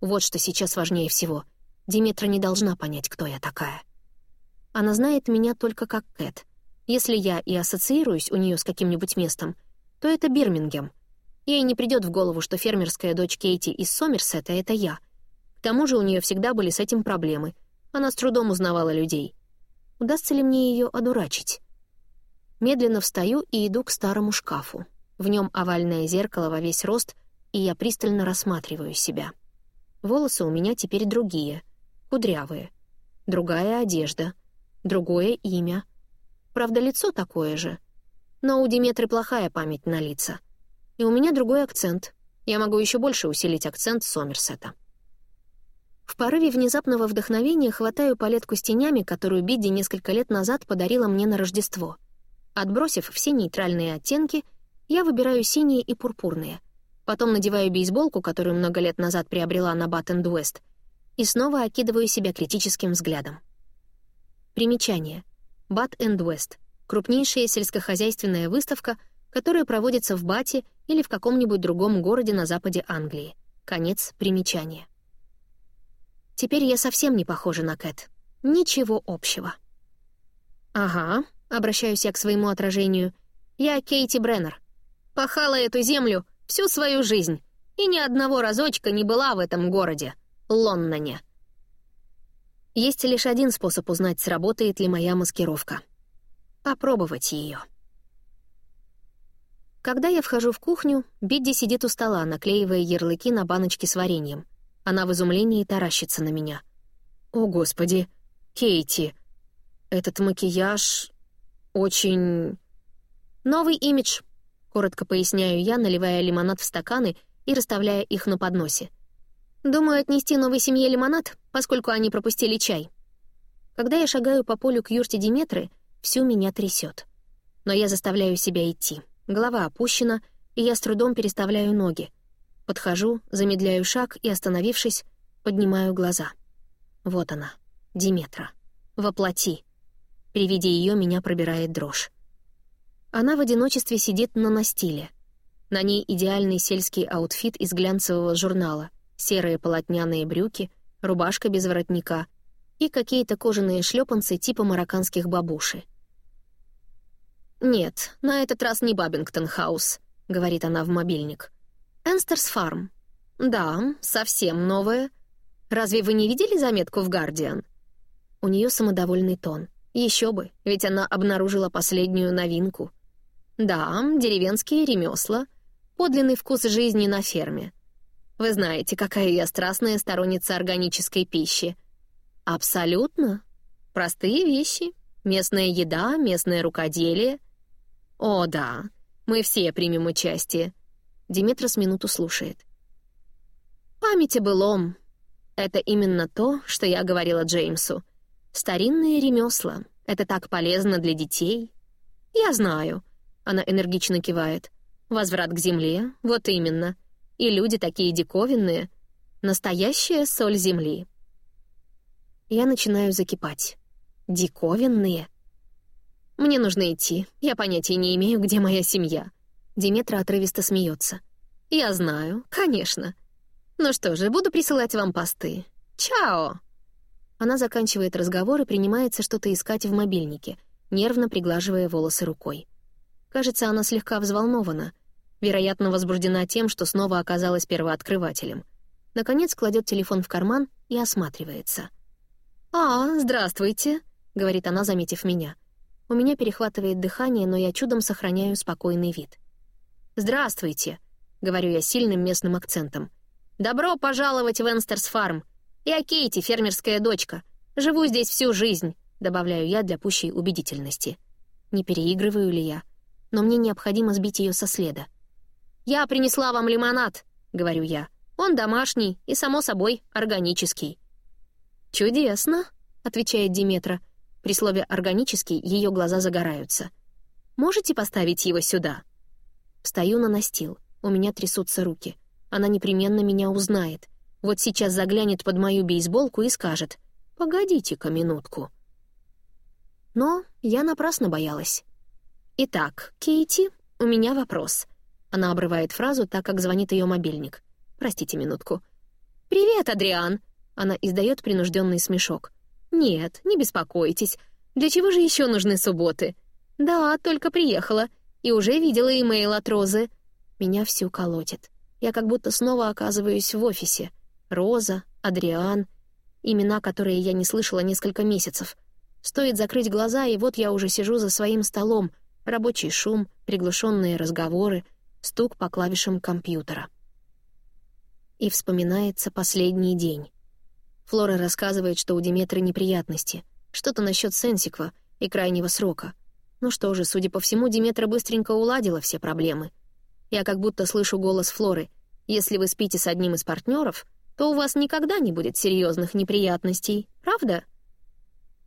Вот что сейчас важнее всего. Диметра не должна понять, кто я такая. Она знает меня только как Кэт. Если я и ассоциируюсь у нее с каким-нибудь местом, то это Бирмингем. Ей не придет в голову, что фермерская дочь Кейти из Сомерсета — это я — к тому же у нее всегда были с этим проблемы. Она с трудом узнавала людей. Удастся ли мне ее одурачить? Медленно встаю и иду к старому шкафу. В нем овальное зеркало во весь рост, и я пристально рассматриваю себя. Волосы у меня теперь другие, кудрявые. Другая одежда, другое имя. Правда, лицо такое же. Но у Диметры плохая память на лица. И у меня другой акцент. Я могу еще больше усилить акцент Сомерсета. В порыве внезапного вдохновения хватаю палетку с тенями, которую Бидди несколько лет назад подарила мне на Рождество. Отбросив все нейтральные оттенки, я выбираю синие и пурпурные. Потом надеваю бейсболку, которую много лет назад приобрела на Баттенд Уэст, и снова окидываю себя критическим взглядом. Примечание. Бат энд Уэст. крупнейшая сельскохозяйственная выставка, которая проводится в Бате или в каком-нибудь другом городе на западе Англии. Конец примечания. Теперь я совсем не похожа на Кэт. Ничего общего. «Ага», — обращаюсь я к своему отражению, — «я Кейти Бреннер. Пахала эту землю всю свою жизнь и ни одного разочка не была в этом городе, Лонноне». Есть лишь один способ узнать, сработает ли моя маскировка. Попробовать ее. Когда я вхожу в кухню, Бидди сидит у стола, наклеивая ярлыки на баночки с вареньем. Она в изумлении таращится на меня. «О, Господи! Кейти! Этот макияж... очень... Новый имидж!» — коротко поясняю я, наливая лимонад в стаканы и расставляя их на подносе. Думаю отнести новой семье лимонад, поскольку они пропустили чай. Когда я шагаю по полю к юрте Диметры, всю меня трясет. Но я заставляю себя идти. Голова опущена, и я с трудом переставляю ноги. Подхожу, замедляю шаг и, остановившись, поднимаю глаза. Вот она, Деметра. Во плоти. При виде ее меня пробирает дрожь. Она в одиночестве сидит на настиле. На ней идеальный сельский outfit из глянцевого журнала, серые полотняные брюки, рубашка без воротника и какие-то кожаные шлепанцы типа марокканских бабуши. «Нет, на этот раз не Babington House», — говорит она в мобильник. «Ansters Farm». «Да, совсем новая. Разве вы не видели заметку в «Guardian»?» У нее самодовольный тон. Еще бы, ведь она обнаружила последнюю новинку. Да, деревенские ремесла, подлинный вкус жизни на ферме. Вы знаете, какая я страстная сторонница органической пищи. Абсолютно. Простые вещи. Местная еда, местное рукоделие. О, да, мы все примем участие. Димитрос минуту слушает. Память былом. Это именно то, что я говорила Джеймсу. Старинные ремесла. Это так полезно для детей. Я знаю. Она энергично кивает. Возврат к земле, вот именно — и люди такие диковинные. Настоящая соль земли. Я начинаю закипать. Диковинные? Мне нужно идти. Я понятия не имею, где моя семья. Диметра отрывисто смеется. Я знаю, конечно. Ну что же, буду присылать вам посты. Чао! Она заканчивает разговор и принимается что-то искать в мобильнике, нервно приглаживая волосы рукой. Кажется, она слегка взволнована — вероятно, возбуждена тем, что снова оказалась первооткрывателем. Наконец кладет телефон в карман и осматривается. «А, здравствуйте», — говорит она, заметив меня. У меня перехватывает дыхание, но я чудом сохраняю спокойный вид. «Здравствуйте», — говорю я сильным местным акцентом. «Добро пожаловать в Энстерс Фарм. Я Кейти, фермерская дочка. Живу здесь всю жизнь», — добавляю я для пущей убедительности. Не переигрываю ли я? Но мне необходимо сбить ее со следа. «Я принесла вам лимонад», — говорю я. «Он домашний и, само собой, органический». «Чудесно», — отвечает Диметра. При слове «органический» ее глаза загораются. «Можете поставить его сюда?» Встаю на настил. У меня трясутся руки. Она непременно меня узнает. Вот сейчас заглянет под мою бейсболку и скажет «Погодите-ка минутку». Но я напрасно боялась. «Итак, Кейти, у меня вопрос. Она обрывает фразу, так как звонит ее мобильник. «Простите минутку». «Привет, Адриан!» Она издает принужденный смешок. «Нет, не беспокойтесь. Для чего же еще нужны субботы?» «Да, только приехала. И уже видела имейл от Розы». Меня всю колотит. Я как будто снова оказываюсь в офисе. Роза, Адриан. Имена, которые я не слышала несколько месяцев. Стоит закрыть глаза, и вот я уже сижу за своим столом. Рабочий шум, приглушенные разговоры — стук по клавишам компьютера. И вспоминается последний день. Флора рассказывает, что у Диметры неприятности, что-то насчет Сенсиква и крайнего срока. Ну что же, судя по всему, Диметра быстренько уладила все проблемы. Я как будто слышу голос Флоры. Если вы спите с одним из партнеров, то у вас никогда не будет серьезных неприятностей, правда?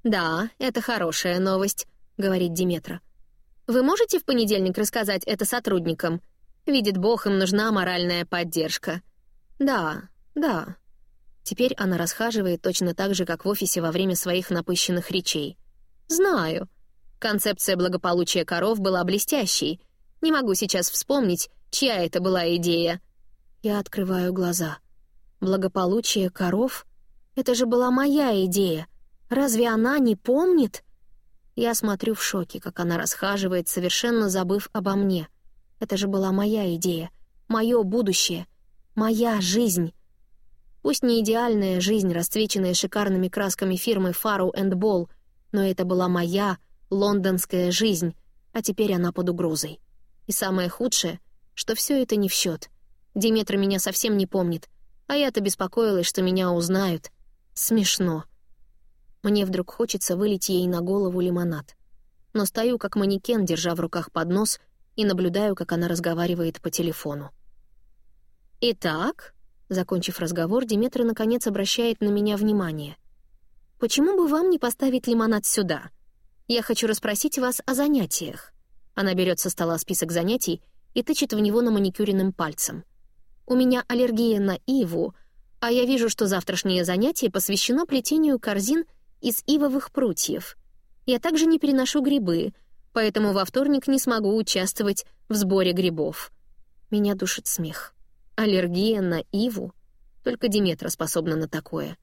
«Да, это хорошая новость», — говорит Диметра. «Вы можете в понедельник рассказать это сотрудникам?» Видит Бог, им нужна моральная поддержка. Да, да. Теперь она расхаживает точно так же, как в офисе во время своих напыщенных речей. Знаю. Концепция благополучия коров была блестящей. Не могу сейчас вспомнить, чья это была идея. Я открываю глаза. Благополучие коров? Это же была моя идея. Разве она не помнит? Я смотрю в шоке, как она расхаживает, совершенно забыв обо мне. Это же была моя идея, мое будущее, моя жизнь. Пусть не идеальная жизнь, расцвеченная шикарными красками фирмы Farrow Ball, но это была моя лондонская жизнь, а теперь она под угрозой. И самое худшее, что все это не в счет. Диметра меня совсем не помнит, а я-то беспокоилась, что меня узнают. Смешно. Мне вдруг хочется вылить ей на голову лимонад. Но стою как манекен, держа в руках поднос, и наблюдаю, как она разговаривает по телефону. «Итак», — закончив разговор, Диметра наконец обращает на меня внимание. «Почему бы вам не поставить лимонад сюда? Я хочу расспросить вас о занятиях». Она берет со стола список занятий и тычет в него на маникюренным пальцем. «У меня аллергия на иву, а я вижу, что завтрашнее занятие посвящено плетению корзин из ивовых прутьев. Я также не переношу грибы, поэтому во вторник не смогу участвовать в сборе грибов. Меня душит смех. Аллергия на иву? Только Диметра способна на такое.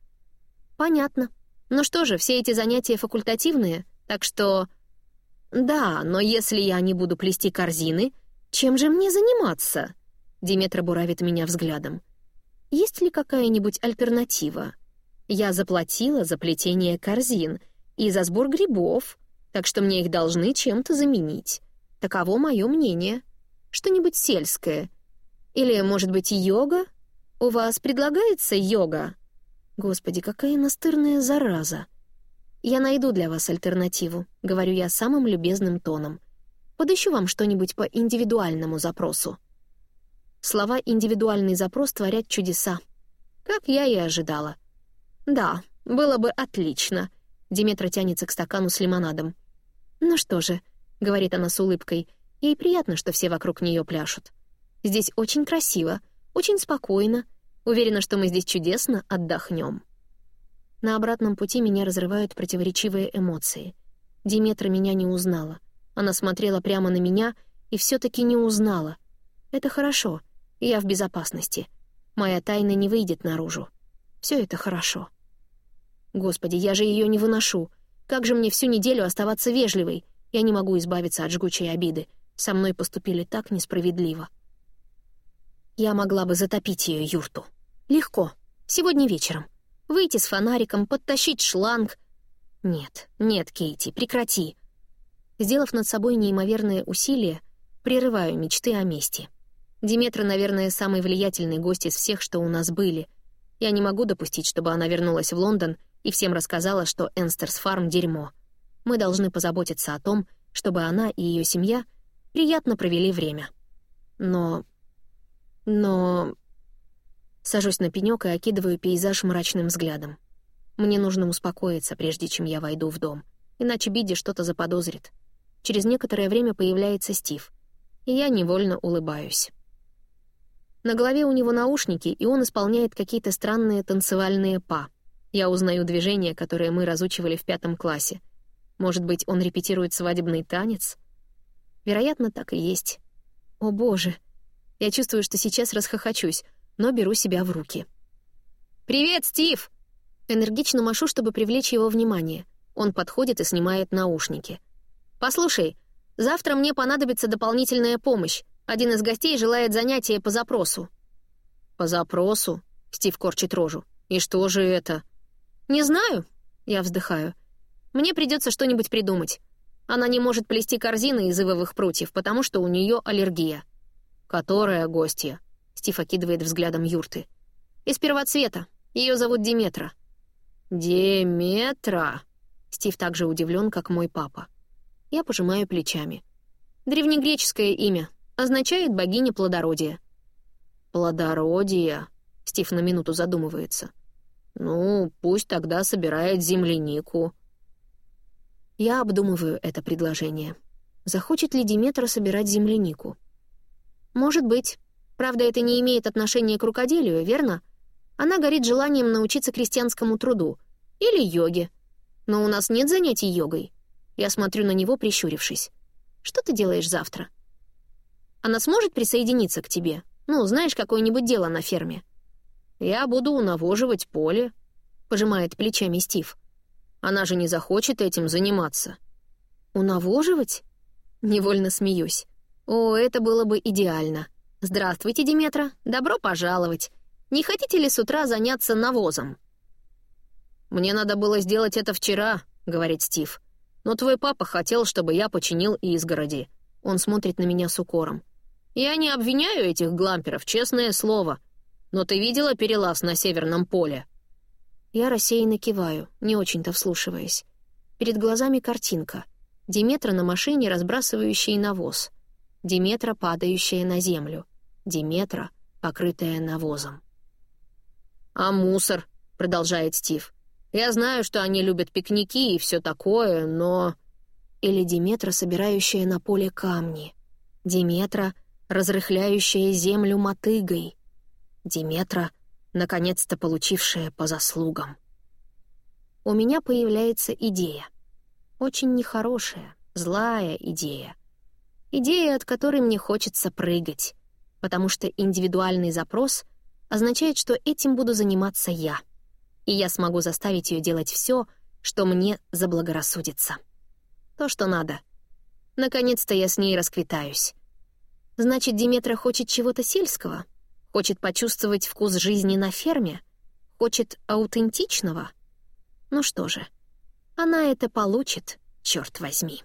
Понятно. Ну что же, все эти занятия факультативные, так что... Да, но если я не буду плести корзины, чем же мне заниматься? Диметра буравит меня взглядом. Есть ли какая-нибудь альтернатива? Я заплатила за плетение корзин и за сбор грибов, так что мне их должны чем-то заменить. Таково мое мнение. Что-нибудь сельское. Или, может быть, йога? У вас предлагается йога? Господи, какая настырная зараза. Я найду для вас альтернативу, говорю я самым любезным тоном. Подыщу вам что-нибудь по индивидуальному запросу. Слова «индивидуальный запрос» творят чудеса. Как я и ожидала. «Да, было бы отлично». Диметра тянется к стакану с лимонадом. «Ну что же», — говорит она с улыбкой, — «ей приятно, что все вокруг нее пляшут. Здесь очень красиво, очень спокойно. Уверена, что мы здесь чудесно отдохнем». На обратном пути меня разрывают противоречивые эмоции. Диметра меня не узнала. Она смотрела прямо на меня и все таки не узнала. Это хорошо, я в безопасности. Моя тайна не выйдет наружу. Все это хорошо. Господи, я же ее не выношу. Как же мне всю неделю оставаться вежливой? Я не могу избавиться от жгучей обиды. Со мной поступили так несправедливо. Я могла бы затопить ее юрту. Легко. Сегодня вечером. Выйти с фонариком, подтащить шланг. Нет, нет, Кейти, прекрати. Сделав над собой неимоверные усилия, прерываю мечты о мести. Диметра, наверное, самый влиятельный гость из всех, что у нас были. Я не могу допустить, чтобы она вернулась в Лондон — и всем рассказала, что Энстерс Фарм — дерьмо. Мы должны позаботиться о том, чтобы она и ее семья приятно провели время. Но... но... Сажусь на пенёк и окидываю пейзаж мрачным взглядом. Мне нужно успокоиться, прежде чем я войду в дом, иначе Бидди что-то заподозрит. Через некоторое время появляется Стив, и я невольно улыбаюсь. На голове у него наушники, и он исполняет какие-то странные танцевальные па — я узнаю движения, которые мы разучивали в пятом классе. Может быть, он репетирует свадебный танец? Вероятно, так и есть. О, боже! Я чувствую, что сейчас расхохочусь, но беру себя в руки. «Привет, Стив!» Энергично машу, чтобы привлечь его внимание. Он подходит и снимает наушники. «Послушай, завтра мне понадобится дополнительная помощь. Один из гостей желает занятия по запросу». «По запросу?» — Стив корчит рожу. «И что же это?» «Не знаю», — я вздыхаю. «Мне придется что-нибудь придумать. Она не может плести корзины из ивовых прутьев, потому что у нее аллергия». «Которая гостья?» — Стив окидывает взглядом юрты. «Из первоцвета. Ее зовут Диметра». «Деметра?» Стив также удивлен, как мой папа. Я пожимаю плечами. Древнегреческое имя. Означает богиня плодородия. «Плодородие?» Стив на минуту задумывается. «Ну, пусть тогда собирает землянику». Я обдумываю это предложение. Захочет ли Диметра собирать землянику? Может быть. Правда, это не имеет отношения к рукоделию, верно? Она горит желанием научиться крестьянскому труду. Или йоге. Но у нас нет занятий йогой. Я смотрю на него, прищурившись. «Что ты делаешь завтра?» «Она сможет присоединиться к тебе? Ну, знаешь, какое-нибудь дело на ферме?» «Я буду унавоживать поле», — пожимает плечами Стив. «Она же не захочет этим заниматься». «Унавоживать?» Невольно смеюсь. «О, это было бы идеально. Здравствуйте, Диметра. Добро пожаловать. Не хотите ли с утра заняться навозом?» «Мне надо было сделать это вчера», — говорит Стив. «Но твой папа хотел, чтобы я починил изгороди». Он смотрит на меня с укором. «Я не обвиняю этих гламперов, честное слово. Но ты видела перелаз на Северном поле?» Я рассеянно киваю, не очень-то вслушиваясь. Перед глазами картинка. Диметра на машине, разбрасывающая навоз. Диметра, падающая на землю. Диметра, покрытая навозом. «А мусор?» — продолжает Стив. «Я знаю, что они любят пикники и все такое, но...» Или Диметра, собирающая на поле камни. Диметра, разрыхляющая землю мотыгой. Диметра, наконец-то получившая по заслугам. У меня появляется идея. Очень нехорошая, злая идея. Идея, от которой мне хочется прыгать, потому что индивидуальный запрос означает, что этим буду заниматься я, и я смогу заставить ее делать все, что мне заблагорассудится. То, что надо. Наконец-то я с ней расквитаюсь. Значит, Диметра хочет чего-то сельского? Хочет почувствовать вкус жизни на ферме? Хочет аутентичного? Ну что же, она это получит, черт возьми.